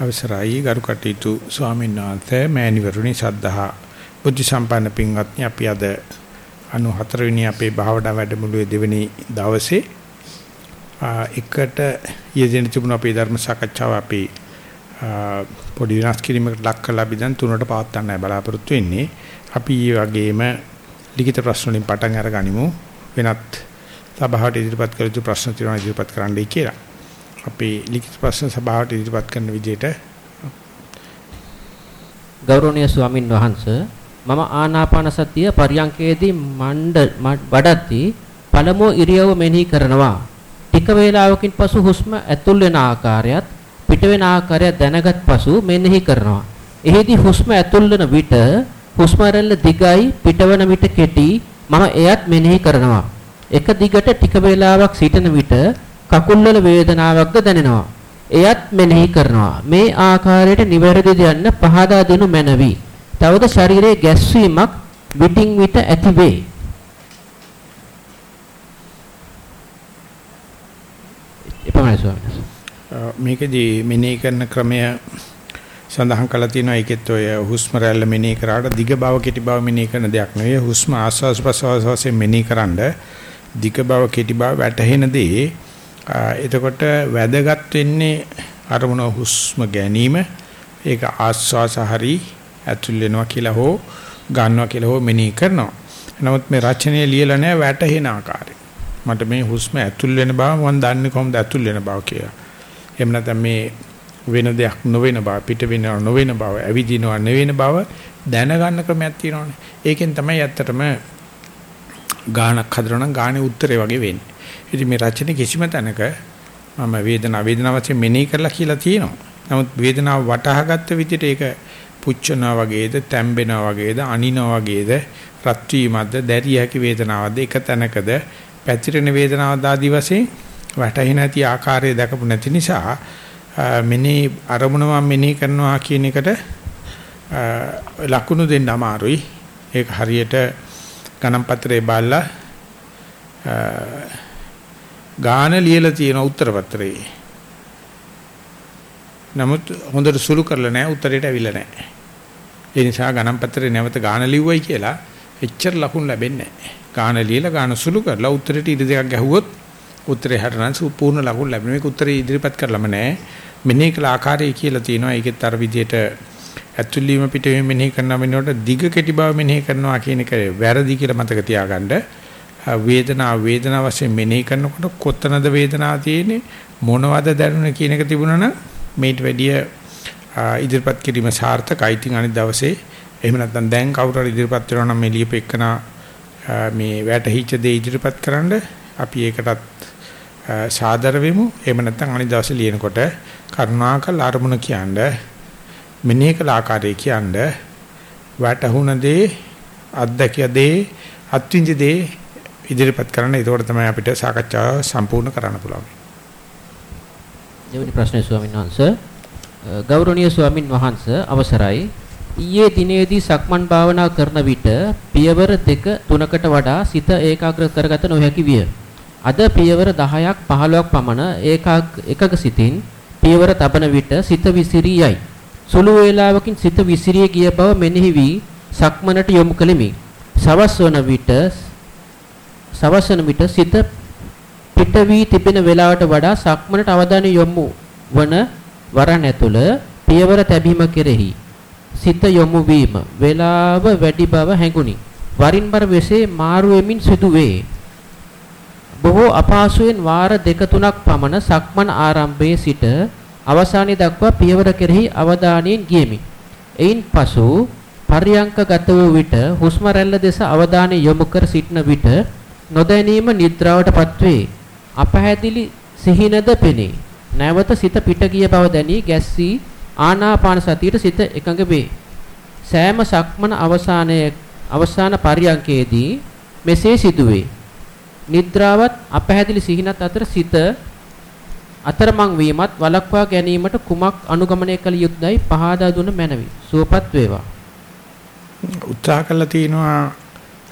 අවසරයි. ගරු කටයුතු ස්වාමීන් වහන්සේ මෑණිවරුනි සද්ධා. බුද්ධ සම්පන්න පින්වත්නි අපි අද 94 වෙනි අපේ භාවනා වැඩමුළුවේ දෙවෙනි දවසේ එකට යෙදෙන තිබුණ අපේ ධර්ම සාකච්ඡාව අපි පොඩි වෙනස් කිරීමකට ලක් කළා අපි දැන් තුනට පවත් ගන්නයි බලාපොරොත්තු වෙන්නේ. අපි මේ වගේම ලිඛිත ප්‍රශ්න වලින් පටන් අරගනිමු. වෙනත් සභාවට ඉදිරිපත් කළ යුතු ප්‍රශ්න තියෙනවා ඉදිරිපත් කරන්නයි කියලා. අපි ලිඛිත ප්‍රශ්න සභාවට ඉදිරිපත් කරන විදිහට ගෞරවනීය ස්වාමින් වහන්සේ මම ආනාපාන සතිය පරියංකයේදී මණ්ඩ වඩද්දී පළමුව ඉරියව්ව මෙනෙහි කරනවා. ටික වේලාවකින් පසු හුස්ම ඇතුල් වෙන ආකාරයත් පිට වෙන ආකාරයත් දැනගත් පසු මෙනෙහි කරනවා. එෙහිදී හුස්ම ඇතුල් වෙන විට හුස්ම රැල්ල දිගයි පිටවන විට කෙටි මම එයත් මෙනෙහි කරනවා. එක දිගට ටික වේලාවක් සිටින විට කකුල්වල වේදනාවක්ද දැනෙනවා. එයත් මෙනෙහි කරනවා. මේ ආකාරයට නිවැරදිද යන්න පහදා දෙනු මැනවි. තවද ශරීරයේ ගැස්වීමක් විටින් විට ඇති වේ. එපමණයි ස්වාමීනි. මේකදී මෙනෙහි කරන ක්‍රමය සඳහන් කරලා තියෙනවා ඒකෙත් ඔය හුස්ම රැල්ල මෙනෙහි කරාට දිග බව කෙටි බව මෙනෙහි කරන දෙයක් නෙවෙයි හුස්ම ආස්වාස් ප්‍රසවාස වශයෙන් මෙනෙහි කරන්ඩ දිග බව කෙටි බව වැටහෙන දේ එතකොට වැදගත් වෙන්නේ අරමුණ හුස්ම ගැනීම ඒක ආස්වාස හරි ඇතුල් වෙනවා කියලා හෝ ගන්නවා කියලා හෝ මෙනෙහි කරනවා. නමුත් මේ රචනයේ ලියලා නැහැ වැටහෙන ආකාරය. මට මේ හුස්ම ඇතුල් වෙන බව මම දන්නේ කොහොමද ඇතුල් වෙන බව කියලා. එහෙම නැත්නම් මේ වෙන දෙයක් නොවන බව පිට වෙනව නොවන බව ඇවිදිනව නෙවෙන බව දැනගන්න ක්‍රමයක් තියෙනවානේ. ඒකෙන් තමයි ඇත්තටම ගානක් හදනවා නම් ගානේ උත්තරේ වගේ වෙන්නේ. ඉතින් මේ රචනයේ කිසිම තැනක මම වේදනාව වේදනාව වශයෙන් මෙනෙහි කරලා කියලා තියෙනවා. නමුත් වේදනාව වටහාගත්ත විදිහට ඒක පුච්චනවා වගේද, තැම්බෙනවා වගේද, අනිනවා වගේද, රත් වීමක්ද, දැරිය හැකි වේදනාවක්ද එක තැනකද පැතිරෙන වේදනාවක් ආදී වශයෙන් වැටහි නැති ආකාරය දැකපු නැති නිසා මෙනෙහි අරමුණ මම මෙනෙහි කරනවා කියන එකට ලකුණු දෙන්න අමාරුයි. ඒක හරියට ගණන් පත්‍රයේ බලලා ගාන ලියලා තියෙන උත්තර පත්‍රයේ. නමුත් හොඳට සුළු කරලා නැහැ උත්තරේට ඇවිල්ලා නැහැ. ඒ නිසා ගණන් පත්‍රේ නැවත ගාන ලිව්වයි කියලා එච්චර ලකුණු ලැබෙන්නේ නැහැ. ගාන ලියලා ගාන සුළු කරලා උත්තරේට ඉරි දෙකක් ගැහුවොත් උත්තරේ හරනම් සම්පූර්ණ ලකුණු ලැබෙනවා. මේක උත්තරේ ඉදිරිපත් කරලම නැහැ. මෙනෙහි කළ ආකාරය කියලා තියෙනවා. ඒකෙත් අර විදිහට ඇතුළීම පිටවීම මෙනෙහි කරනවා වෙනකොට දිග කෙටි බව මෙනෙහි කරනවා කියන එක වැරදි කියලා මතක තියාගන්න. වේදනාව වේදනාව වශයෙන් මෙනෙහි කරනකොට කොතනද වේදනාව තියෙන්නේ මොනවද දැනුනේ කියන එක තිබුණා නම් මේට වැඩිය ඉදිරිපත් කිරීම සාර්ථකයි. ඉතින් අනිත් දවසේ එහෙම නැත්නම් දැන් කවුරු හරි ඉදිරිපත් කරනවා නම් මේ ලියපෙකන මේ වැටහිච්ච දේ ඉදිරිපත් කරන්න අපි ඒකටත් සාදර වෙමු. එහෙම නැත්නම් අනිත් දවසේ ලියනකොට කරුණාකර අරමුණ කියන්නේ මෙනෙහි කළ ආකාරය කියන්නේ වැටහුණ දේ අත්දැකිය දේ අත්විඳි දේ ඉදිරිපත් කරන්න. ඒකෝට තමයි අපිට සාකච්ඡාව සම්පූර්ණ කරන්න පුළුවන්. දෙවෙනි ප්‍රශ්නේ ස්වාමීන් වහන්සේ ගෞරවනීය ස්වාමින් වහන්සේ අවසරයි ඊයේ දිනේදී සක්මන් භාවනා කරන විට පියවර දෙක තුනකට වඩා සිත ඒකාග්‍ර කරගත නොහැකි විය. අද පියවර 10ක් 15ක් පමණ ඒකාග සිතින් පියවර තබන විට සිත විසිරී යයි. සුළු වේලාවකින් සිත විසිරී ගිය බව මෙනෙහි වී සක්මනට යොමු කළෙමි. සවස් වන විට සවස් වන විට සිත පිට වී තිබෙන වේලාවට වඩා සක්මනට අවධානය යොමු වන වරණ ඇතුළ පියවර තැබීම කෙරෙහි සිත යොමු වීම වේලාව වැඩි බව හැඟුනි. වරින් වර වෙසේ මාරු වෙමින් සිදුවේ. බොහෝ අපහසුයෙන් වාර දෙක තුනක් පමණ සක්මන් ආරම්භයේ සිට අවසානයේ දක්වා පියවර කෙරෙහි අවධානයෙන් ගියමි. එයින් පසු පර්යංකගත වූ විට හුස්ම රැල්ල දෙස අවධානය යොමු කර සිටන විට නොදැනීම නිද්‍රාවටපත් වේ. අපහැදිලි සිහිනද පෙනේ. නැවත සිත පිට ගිය බව දැනී ගැස්සී ආනාපාන සතියට සිත එකඟ වේ. සෑම සක්මන අවසානයේ අවසාන පර්යංකයේදී මෙසේ සිදුවේ. නිද්‍රාවත් අපහැදිලි සිහිනත් අතර සිත අතරමං වීමත් වළක්වා ගැනීමට කුමක් අනුගමනය කළ යුතුදයි පහදා දුන මැනවි. සුවපත් වේවා. උත්සාහ කළා තිනවා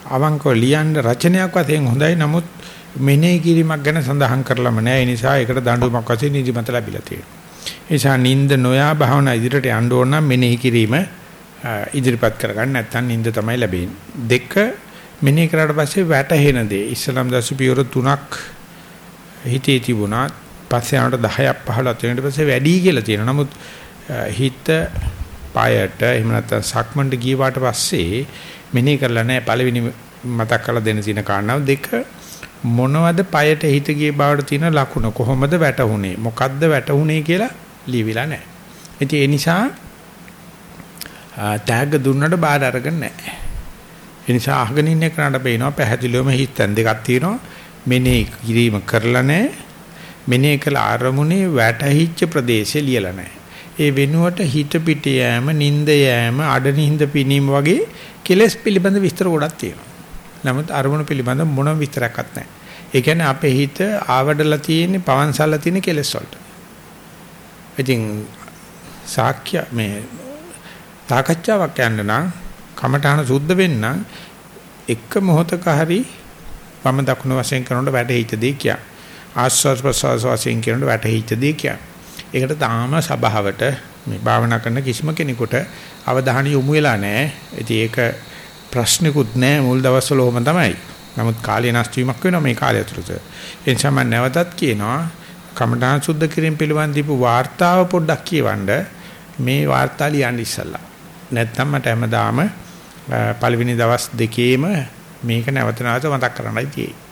අවංකව ලියන්න රචනයක් වශයෙන් හොඳයි නමුත් මෙනෙහි කිරීමක් ගැන සඳහන් කරලම නැහැ. ඒ නිසා ඒකට දඬුවමක් වශයෙන් නිදිමත ලැබිලා තියෙනවා. ඒ නිසා නිින්ද නොයා භාවනා ඉදිරියට යන්න ඕන නම් මෙනෙහි කිරීම ඉදිරිපත් කරගන්න නැත්නම් නිින්ද තමයි ලැබෙන්නේ. දෙක මෙනෙහි කරාට පස්සේ වැටහෙන දේ ඉස්ලාම් දසු පියවර තුනක් හිතේ තිබුණා. පස්සේ ආනට 10ක් 15ක් වෙනට පස්සේ වැඩි කියලා තියෙනවා. නමුත් හිත පායට එහෙම නැත්නම් සක්මන්ට ගියවාට පස්සේ මෙනෙහි කරලා නැහැ පළවෙනි මතක් කරලා දෙන්න තියෙන කාරණාව දෙක මොනවද পায়ට හිත ගිය බවට තියෙන ලකුණ කොහොමද වැටුනේ මොකද්ද වැටුනේ කියලා ලියවිලා නැහැ. ඉතින් ඒ නිසා ටැග් දුන්නට බාර අරගෙන නැහැ. ඒ නිසා අහගෙන ඉන්න කෙනාට පේනවා පැහැදිලිවම හිතෙන් දෙකක් තියෙනවා. මෙනෙහි කිරීම කරලා නැහැ. මෙනෙහි කළ ආරමුණේ වැටහිච්ච ප්‍රදේශය ලියලා නැහැ. ඒ වෙනුවට හිත පිට යෑම, නිින්ද යෑම, අඩනින්ද පිනීම වගේ කෙලස් පිළිබඳ විස්තර ගොඩක් තියෙනවා. නමුත් අරමුණු පිළිබඳ මොනම විස්තරයක්වත් නැහැ. ඒ කියන්නේ අපේ හිත ආවඩලා තියෙන්නේ පවන්සල්ලා තියෙන කෙලස් වලට. ඉතින් සාක්‍ය මේ තාකච්ඡාවක් යන්න නම් කමඨාන සුද්ධ වෙන්න එක මොහොතක හරි වම දකුණු වශයෙන් කරනකොට වැටහිච්ච දේ කිය. ආස්වාද ප්‍රසවාස වශයෙන් කරනකොට වැටහිච්ච දේ කිය. ඒකට තාම සබාවට මේ භාවනා කරන කිසිම කෙනෙකුට අවධානය යොමු වෙලා නැහැ. ඉතින් ඒක ප්‍රශ්නිකුත් නැහැ මුල් දවස්වල ඕම තමයි. නමුත් කාලය නැස්ති වීමක් වෙනවා මේ කාලය ඇතුළත. ඒ නිසා මම නැවතත් කියනවා කමඨාන් සුද්ධ කිරීම පිළිබඳ දීපු වාර්තාව පොඩ්ඩක් කියවන්න මේ වාර්තා ලියන්න ඉස්සලා. නැත්නම් මට හැමදාම පළවෙනි දවස් දෙකේම මේක නැවත නැවත මතක් කරන්නයි තියෙන්නේ.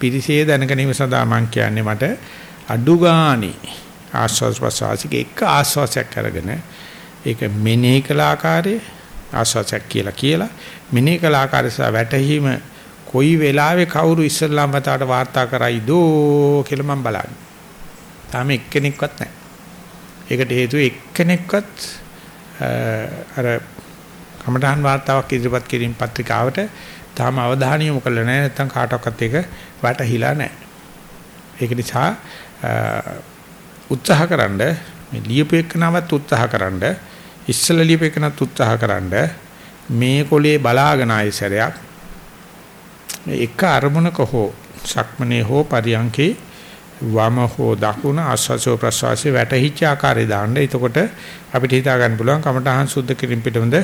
පිරිසේ දැනගැනීම සඳහා මම කියන්නේ මට අඩු ගානේ ආස්වාස් ප්‍රසවාසික එක ආස්වාසයක් අරගෙන ඒක මෙනෙහි කළ ආකාරයේ ආස්වාසයක් කියලා කියලා මෙනෙහි කළ ආකාරය සහ වැටහීම කොයි වෙලාවෙ කවුරු ඉස්සල්ලාම වතාවට වාර්තා කරයිදෝ කියලා මම බලන්නේ. තාම එක්කෙනෙක්වත් නැහැ. ඒකට හේතුව එක්කෙනෙක්වත් අර කමඨාන් වාර්තාවක් ඉදිරිපත් කිරීම පත්‍රිකාවට තාම අවධානය යොමු කරලා නැහැ නැත්නම් කාටවත් ඒක වැටහිලා නැහැ. ඒක නිසා උත්සාහකරනද මේ ලියපු එකනවත් උත්සාහකරනද ඉස්සල ලියපු එකනත් උත්සාහකරනද මේ කොලේ බලාගෙන ආයේ සැරයක් එක අරමුණක හෝ සක්මනේ හෝ පරියංකේ වම හෝ දකුණ ආස්වාසෝ ප්‍රසවාසයේ වැටහිච්ච ආකාරය දාන්න. එතකොට අපිට හිතා ගන්න පුළුවන් කමඨහං සුද්ධ කිරීම පිටමද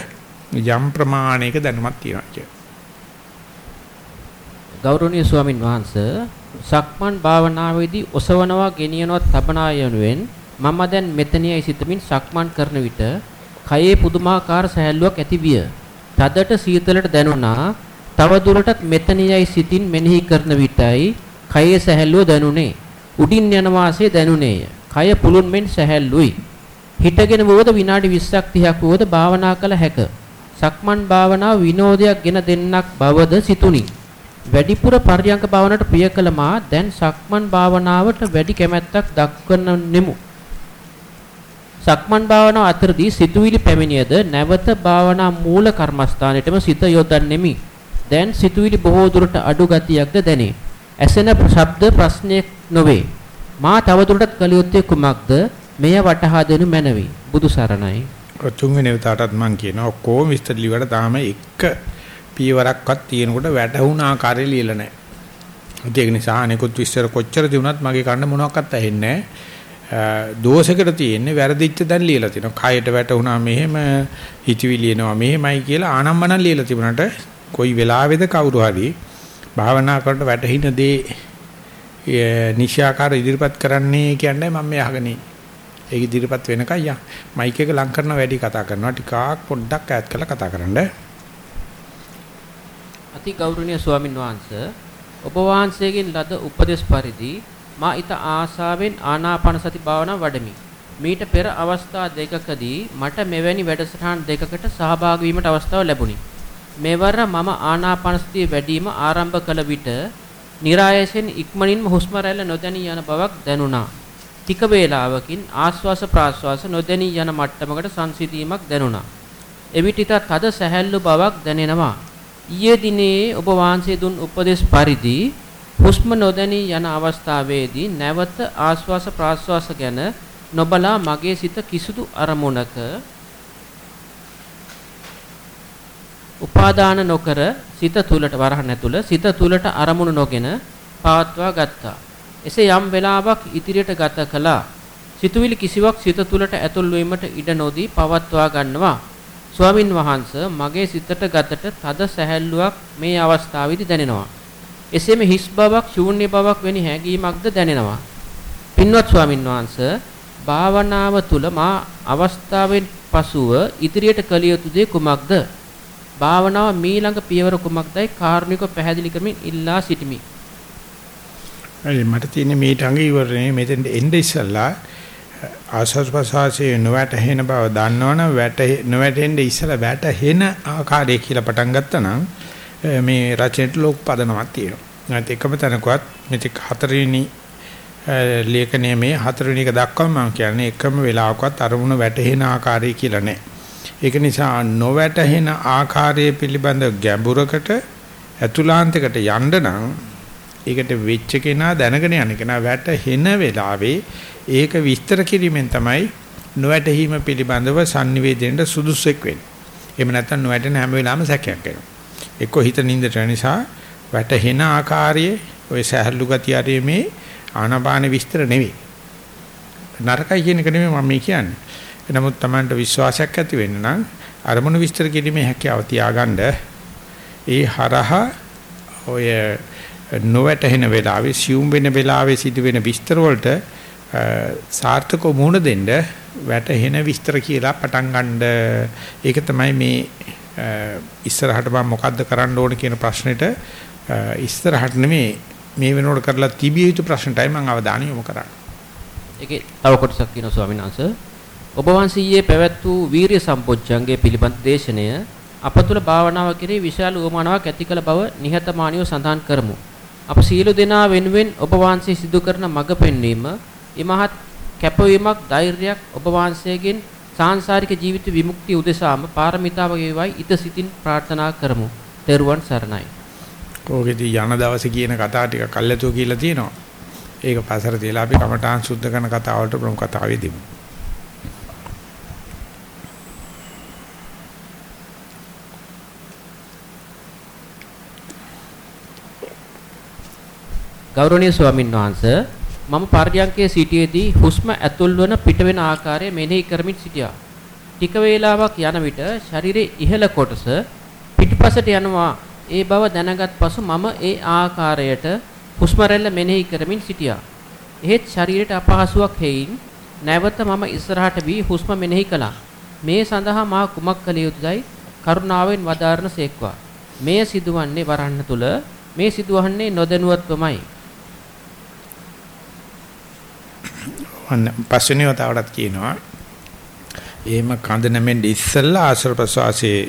යම් ප්‍රමාණයක දැනුමක් තියෙනවා කියලා. ගෞරවනීය ස්වාමින් වහන්සේ සක්මන් භාවනාවේදී ඔසවනවා ගෙනියනවා තබනා යනුවෙන් මම දැන් මෙතනියයි සිතමින් සක්මන් කරන විට කයේ පුදුමාකාර සහැල්ලුවක් ඇති විය. තදට සීතලට දැනුණා. තව දුරටත් මෙතනියයි සිතින් මෙනෙහි කරන විටයි කයේ සැහැල්ලුව දැනුනේ. උඩින් යන වාසේ දැනුනේය. කය පුළුන් මෙන් සැහැල්ලුයි. හිටගෙන වුවද විනාඩි 20ක් 30ක් වුවද භාවනා කළ හැක. සක්මන් භාවනාව විනෝදයක් ගෙන දෙන්නක් බවද සිතුනි. වැඩිපුර පර්යංක භාවනාවට ප්‍රිය කළ මා දැන් සක්මන් භාවනාවට වැඩි කැමැත්තක් දක්වන නෙමු. සක්මන් භාවනාව අතරදී සිතුවිලි පැමිණියද නැවත භාවනා මූල කර්මස්ථානෙටම සිත යොදන්නෙමි. දැන් සිතුවිලි බොහෝ දුරට අඩු ගතියක්ද දැනේ. ඇසෙන ශබ්ද ප්‍රශ්නයක් නොවේ. මා තවදුරටත් කළ යුත්තේ කුමක්ද? මෙය වටහා දෙනු මැනවි. බුදු සරණයි. තුන්වෙනි වතාවටත් මම කියනවා ඔක්කොම විස්තර ලියවට තාම එක පියවරක්වත් තියෙනකොට වැටහුණ ආකාරය ලියලා නැහැ. ඒක නිසා අනිකුත් විස්තර කොච්චර දිනුනත් මගේ කන්න මොනවත් ඇහෙන්නේ නැහැ. දෝෂයකට තියෙන්නේ වැරදිච්ච දැන් ලියලා තිනවා. කයට වැටුණා මෙහෙම හිතවිලි එනවා මෙහෙමයි කියලා ආනම්මනම් ලියලා තිබුණාට කොයි වෙලාවේද කවුරු හරි භාවනා කරනට වැටහින දේ නිශ්‍යාකාර ඉදිරිපත් කරන්නේ කියන්නේ මම මේ අහගෙන ඒක ඉදිරිපත් වෙනකන් යා මයික් එක ලං කරන වැඩි කතා කරනවා ටිකක් පොඩ්ඩක් ඈත් කරලා කතා කරන්න අති ගෞරවනීය ස්වාමින් වහන්සේ ඔබ වහන්සේගෙන් ලද උපදේශ පරිදි මා ඊට ආසාවෙන් ආනාපාන සති භාවනාව වඩමි. මීට පෙර අවස්ථා දෙකකදී මට මෙවැනි වැඩසටහන් දෙකකට සහභාගී වීමට අවස්ථාව ලැබුණි. මෙවර මම ආනාපාන සතිය වැඩිම ආරම්භ කළ විට નિરાයසෙන් ඉක්මනින්ම හුස්ම රැල්ල නොදැනී යන බවක් දැනුණා. ටික වේලාවකින් ආශ්වාස ප්‍රාශ්වාස නොදැනී යන මට්ටමකට සංසිඳීමක් දැනුණා. එවිට තද සැහැල්ලු බවක් දැනෙනවා. ඊයේ දිනේ ඔබ වහන්සේ දුන් උපදේශ පරිදි හුස්ම නොදැනී යන අවස්ථාවේදී නැවත ආශ්වාස ප්‍රාශ්වාස ගැන නොබලා මගේ සිත කිසිදු අරමුණක උපාදාන නොකර සිත තුලට වරහන් ඇතුළ සිත තුලට අරමුණු නොගෙන පවත්වා ගත්තා. එසේ යම් වෙලාවක් ඉදිරියට ගත කළා. සිතුවිලි කිසිවක් සිත තුළට ඇතුල් වීමට ඉඩ නොදී පවත්වා ගන්නවා. ස්වාමින් වහන්සේ මගේ සිතට ගතට තද සැහැල්ලුවක් මේ අවස්ථාවේදී දැනෙනවා. එසේම හිස් බවක්, ශූන්‍ය බවක් වැනි හැඟීමක්ද දැනෙනවා. පින්වත් ස්වාමින් වහන්සේ භාවනාව තුල මා අවස්ථාවෙන් පසුව ඉදිරියට කළ යුතු දේ කුමක්ද? භාවනාව මීළඟ පියවර කුමක්දයි කාරුණිකව පැහැදිලි කරමින් ඉල්ලා සිටිමි. අය මට තියෙන මේ ටඟ ඉවරනේ මෙතෙන් එnde ඉස්සලා ආස්වාද ප්‍රසවාසයේ නොවැටහෙන බව දන්නවනම් වැට නොවැටෙන්න ඉස්සලා වැටහෙන ආකාරය කියලා පටන් ගත්තා නම් මේ රචනෙට ලෝක පදනමක් තියෙනවා. නැත්නම් එකම තැනකවත් මෙතෙක් හතරවෙනි ලේඛනයේ මේ හතරවෙනි එක දක්වා මම කියන්නේ එකම වෙලාවකවත් අරමුණ වැටහෙන ආකාරය කියලා නෑ. ඒක නිසා නොවැටහෙන ආකාරය පිළිබඳ ගැඹුරකට ඇතුළාන්තයකට යන්න නම් ඒකට වෙච්ච කෙනා දැනගෙන යන කෙනා වැටහෙන වෙලාවේ ඒක විස්තර කිරීමෙන් තමයි නොවැටහීම පිළිබඳව sannivedanට සුදුසුෙක් වෙන්නේ. එහෙම නැත්නම් නොවැටෙන හැම වෙලාවෙම සැකයක් එනවා. එක්ක හිත නින්දට නිසා වැටහෙන ආකාරයේ ওই සහැල්ලු ගතිය මේ ආනාපාන විස්තර නෙවෙයි. නරකයි කියන එක නෙමෙයි මම කියන්නේ. නමුත් Tamanට විශ්වාසයක් ඇති වෙන්න නම් අරමුණු විස්තර කිරීමේ හැකියාව තියාගන්න ඒ හරහා ඔය නොවැටහෙන වෙලාවේ සියුම් වෙන වෙලාවේ සිදුවෙන විස්තර වලට සාර්ථකව මුහුණ දෙන්න වැටහෙන විස්තර කියලා පටන් ගන්න ඒක තමයි මේ ඉස්සරහට මම මොකද්ද කරන්න ඕන කියන ප්‍රශ්නෙට ඉස්සරහට නෙමෙයි මේ වෙනකොට කරලා තිබිය යුතු ප්‍රශ්නටයි මම අවධානය යොමු කරන්නේ. ඒකේ තව කොටසක් කියනවා ස්වාමීන් වහන්සේ. ඔබ වහන්සේයේ පැවැත් වූ වීරිය සම්පොච්චංගේ පිළිබඳ දේශනය අප තුළ භාවනාව කෙරෙහි විශාල උවමනාවක් ඇති කළ බව නිහතමානීව සඳහන් කරමු. අප සියලු දෙනා වෙනුවෙන් ඔබ වහන්සේ සිදු කරන මඟ පෙන්වීම ඉමහත් කැපවීමක් ධෛර්යයක් ඔබ වහන්සේගෙන් සාංශාරික ජීවිත විමුක්තිය උදෙසාම පාරමිතාව වේවයි ඊට සිතින් ප්‍රාර්ථනා කරමු. ත්වන් සරණයි. කෝකෙදී යන දවසේ කියන කතා ටික කල්ැතුව කියලා තියෙනවා. ඒක පසර තියලා අපි කමඨාන් සුද්ධ කරන කතාවලට ප්‍රමුඛ කතාවේ දෙමු. ගෞරවනීය ස්වාමින් වහන්සේ මම පර්යංකයේ සිටියේදී හුස්ම ඇතුල් වන පිටවෙන ආකාරය මෙනෙහි කරමින් සිටියා. ටික වේලාවක් යන විට ශරීරයේ ඉහළ කොටස පිටිපසට යනවා. ඒ බව දැනගත් පසු මම ඒ ආකාරයට හුස්ම රැල්ල මෙනෙහි කරමින් සිටියා. එහෙත් ශරීරයට අපහසුයක් හේයින් නැවත මම ඉස්සරහට වී හුස්ම මෙනෙහි කළා. මේ සඳහා මා කුමක් කළ යුතුදයි කරුණාවෙන් වදාරන සේක්වා. මේ සිදුවන්නේ වරන්න තුල මේ සිදුවන්නේ නොදැනුවත්වමයි. අන්න පස්වෙනි වතාවටත් කියනවා එහෙම කඳ නැමෙන්න ඉස්සෙල්ලා ආශ්‍ර ප්‍රසවාසයේ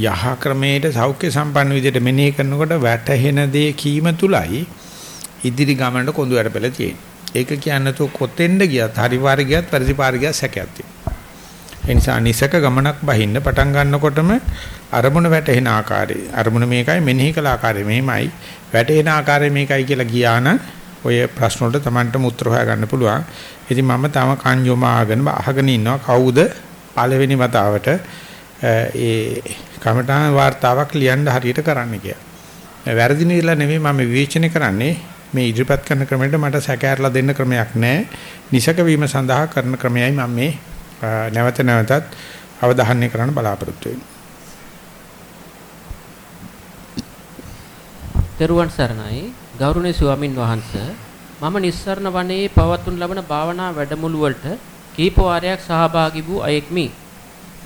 යහ ක්‍රමයට සෞඛ්‍ය සම්පන්න විදිහට මෙනෙහි කරනකොට වැටහෙන දේ කීම තුලයි ඉදිරි ගමනට කොඳු වැඩපෙළ තියෙන්නේ. ඒක කියන්නේ તો කොතෙන්ද ගියත් හරි පාර ගියත් පරිදි පාර ගියත් සැකයක් තියෙනවා. ඒ නිසා නිසක ගමනක් බහින්න පටන් ගන්නකොටම අරමුණ වැටෙන ආකාරය අරමුණ මේකයි මෙනෙහි කළ ආකාරය මෙහෙමයි වැටෙන ආකාරය මේකයි කියලා ගියා නම් ඔය ප්‍රශ්න වලට Tamanටම උත්තර හොයාගන්න පුළුවන්. ඉතින් මම තාම කන් යොමාගෙන අහගෙන ඉන්නවා කවුද පළවෙනි වතාවට ඒ කමඨාන් වார்த்தාවක් ලියන්න හරියට කරන්න කියලා. වැරදි නෙලා නෙමෙයි මම විවේචනය කරන්නේ මේ ඉදිරිපත් කරන ක්‍රමයට මට සැකහැරලා දෙන්න ක්‍රමයක් නැහැ. නිසක වීම සඳහා කරන ක්‍රමයයි මම මේ නැවත නැවතත් අවධානය කරන්න බලාපොරොත්තු වෙන්නේ. දරුවන් සරණයි ගෞරවනීය ස්වාමින් වහන්සේ මම නිස්සරණ වනයේ පවත්වනු ලබන භාවනා වැඩමුළු වලට කීප වාරයක් සහභාගී වූ අයෙක්මි.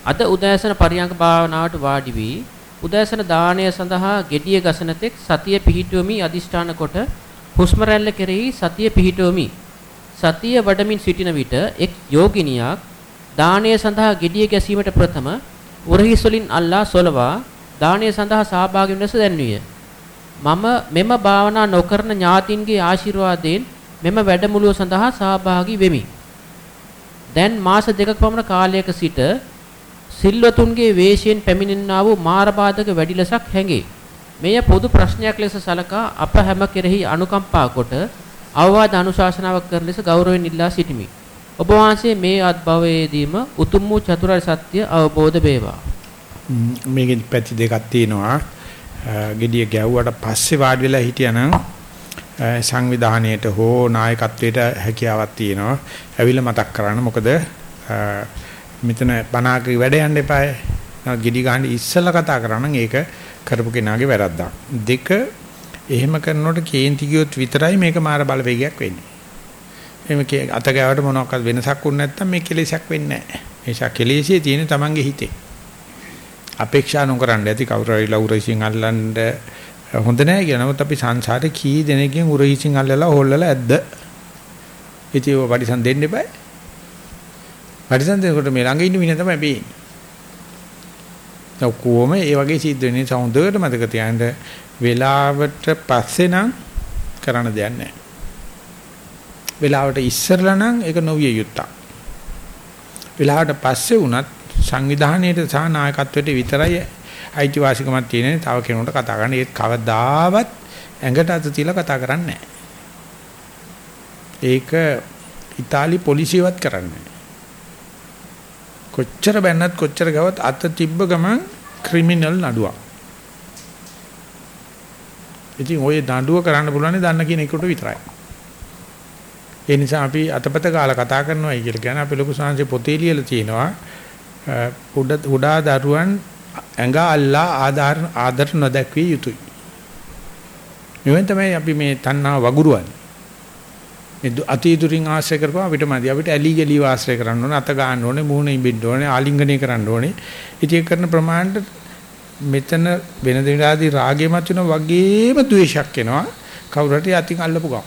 අද උදෑසන පරියංග භාවනාවට වාඩි වී උදෑසන දාණය සඳහා gediya ගසන තෙක් සතිය පිහිටුවමි අදිෂ්ඨාන කොට හුස්ම රැල්ල කෙරෙහි සතිය පිහිටුවමි. සතිය වඩමින් සිටින විට එක් යෝගිනියක් දාණය සඳහා gediya ගැසීමට ප්‍රථම උරහිස් වලින් අල්ලා සොලවා දාණය සඳහා සහභාගී වන ලෙස දැන්විය. මම මෙම භාවනා නොකරන ඥාතින්ගේ ආශිර්වාදයෙන් මෙම වැඩමුළුව සඳහා සහභාගී වෙමි. දැන් මාස දෙකක පමණ කාලයක සිට සිල්වතුන්ගේ වේශයෙන් පැමිණෙනා වූ මාරබාධක වැඩි ලෙසක් හැඟේ. මෙය පොදු ප්‍රශ්නයක් ලෙස සලකා අප හැම කෙරෙහි අනුකම්පා කොට අවවාද අනුශාසනාවක් කරන ලෙස ගෞරවයෙන් ඉල්ලා සිටිමි. ඔබ වහන්සේ මේ අත්භවයේදීම උතුම් වූ චතුරාර්ය සත්‍ය අවබෝධ වේවා. මේකෙන් පැති දෙකක් තියෙනවා. Gediya ගැව්වට පස්සේ වාඩි වෙලා හිටියනම් සංවිධානයේට හෝ නායකත්වයට හැකියාවක් තියෙනවා. ඇවිල්ලා මතක් කරන්න. මොකද මෙතන බනාගරි වැඩ යන්න එපායි. ගිඩි ගන්න ඉස්සලා කතා කරා නම් ඒක කරපු කෙනාගේ වැරද්දක්. දෙක එහෙම කරනකොට කේන්ති ගියොත් විතරයි මේක මාර බලවේගයක් වෙන්නේ. එහෙම අත ගෑවට මොනවාක්වත් වෙනසක් වුනේ නැත්නම් මේ කෙලෙසක් වෙන්නේ නැහැ. ඒසා කෙලෙසියේ තියෙන තමන්ගේ හිතේ. අපේක්ෂා නොකරන්න ඇති කවුරු හරි ලවුරසින් අල්ලන්න හොඳ නැහැ කියලා. නමුත් අපි සංසාරේ කී දෙනෙක්ගෙන් උරහිසින් අල්ලලා හොල්ලලා ඇද්ද? ඉතින් ඔය පරිසම් දෙන්න එපා. පරිසම් දෙනකොට මේ ළඟ ඉන්න මිනිහ තමයි බේන්නේ. ඔක්කොම ඒ වගේ සිද්ධ වෙන්නේ සෞන්දර්යයට මතක තියාගන්න වෙලාවට පස්සේ නම් කරන්න දෙයක් නැහැ. වෙලාවට ඉස්සරලා නම් ඒක නොවිය යුත්තක්. වෙලාවට පස්සේ වුණත් සංවිධානයේට සහ නායකත්වයට විතරයි අයිතිවාසිකමක් තියෙන තව කෙනෙකුට කතා කරන්න. ඒත් කවදාවත් ඇඟට අත තියලා කතා කරන්නේ ඒක ඉතාලි පොලිසියවත් කරන්නේ කොච්චර බැන්නත් කොච්චර ගවත් අත තිබ්බ ගමන් ක්‍රිමිනල් නඩුවක්. ඉතින් ওই නඩුව කරන්න පුළුවන් දන්න කියන එකට විතරයි. ඒ නිසා අපි අතපත කාලා කතා කරනවා කියලා කියන අපි ලොකු සංහසේ පොතේ ලියලා තියෙනවා. උඩා දරුවන් ඇඟ අල්ලා ආධාර ආදර නොදැක්විය යුතුයි. මෙවෙන් තමයි අපි මේ තණ්හා වගුරුවන්නේ. මේ අතීතුරින් ආශ්‍රය කරපුවා අපිට මදි. අපිට ඇලි ගලි ආශ්‍රය කරන්න ඕනේ, අත ගන්න ඕනේ, මූණ ඉඹින්න ඕනේ, ආලිංගනය කරන්න ඕනේ. ඉතින් කරන ප්‍රමාණයට මෙතන වෙන දිනාදී රාගෙ මත වෙන වගේම ද්වේෂයක් එනවා. කවුරු හරි අතින් අල්ලපු ගමන්.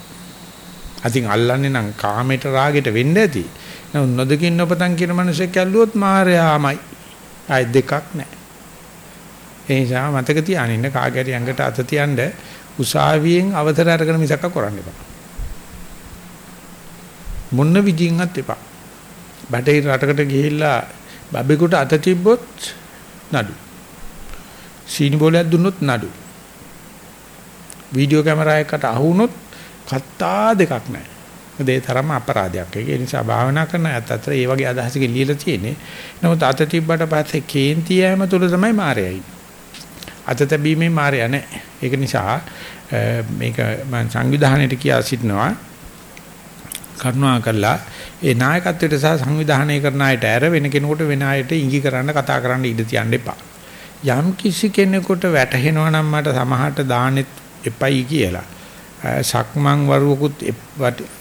අතින් අල්ලන්නේ නම් කාමයට රාගෙට වෙන්න ඇති. නමුත් නොදකින් නොපතන් කියන මිනිස්සෙක් ඇල්ලුවොත් මායාමයි. ආයි දෙකක් නැහැ. ඒ නිසා මතක තියාගන්න කාගේ හරි ඇඟට අත තියන්න උසාවියෙන් අවතර අරගෙන මිසක කරන්න එපා. මොන විදිහින්වත් එපා. බටහිර රටකට ගිහිල්ලා බබෙකුට අත තිබ්බොත් නඩු. සීනි බෝලයක් දුන්නොත් නඩු. වීඩියෝ කැමරාවකට අහු වුණොත් කත්තා දෙකක් නැහැ. ඒ තරම අපරාධයක්. ඒ නිසා භාවනා කරන අත අතර ඒ වගේ අදහසකින් ලියලා තියෙන්නේ. නමුත් අත තිබ්බට පස්සේ කේන්ති යෑම තුල තමයි මායයි. අත තැබීමේ මායය නැහැ. ඒක නිසා මේක මම සංවිධානයේට කියා සිටිනවා. කරුණා කළා ඒ නායකත්වයට සහ සංවිධානය කරන අයට ඇර වෙන කෙනෙකුට වෙන අයට ඉඟි කරන්න කතා කරන්න ඉඩ තියන්න එපා. යම් කිසි කෙනෙකුට වැටහෙනවා නම් මට සමහරට දාන්නෙත් එපයි කියලා. සක්මන් වරුවකුත්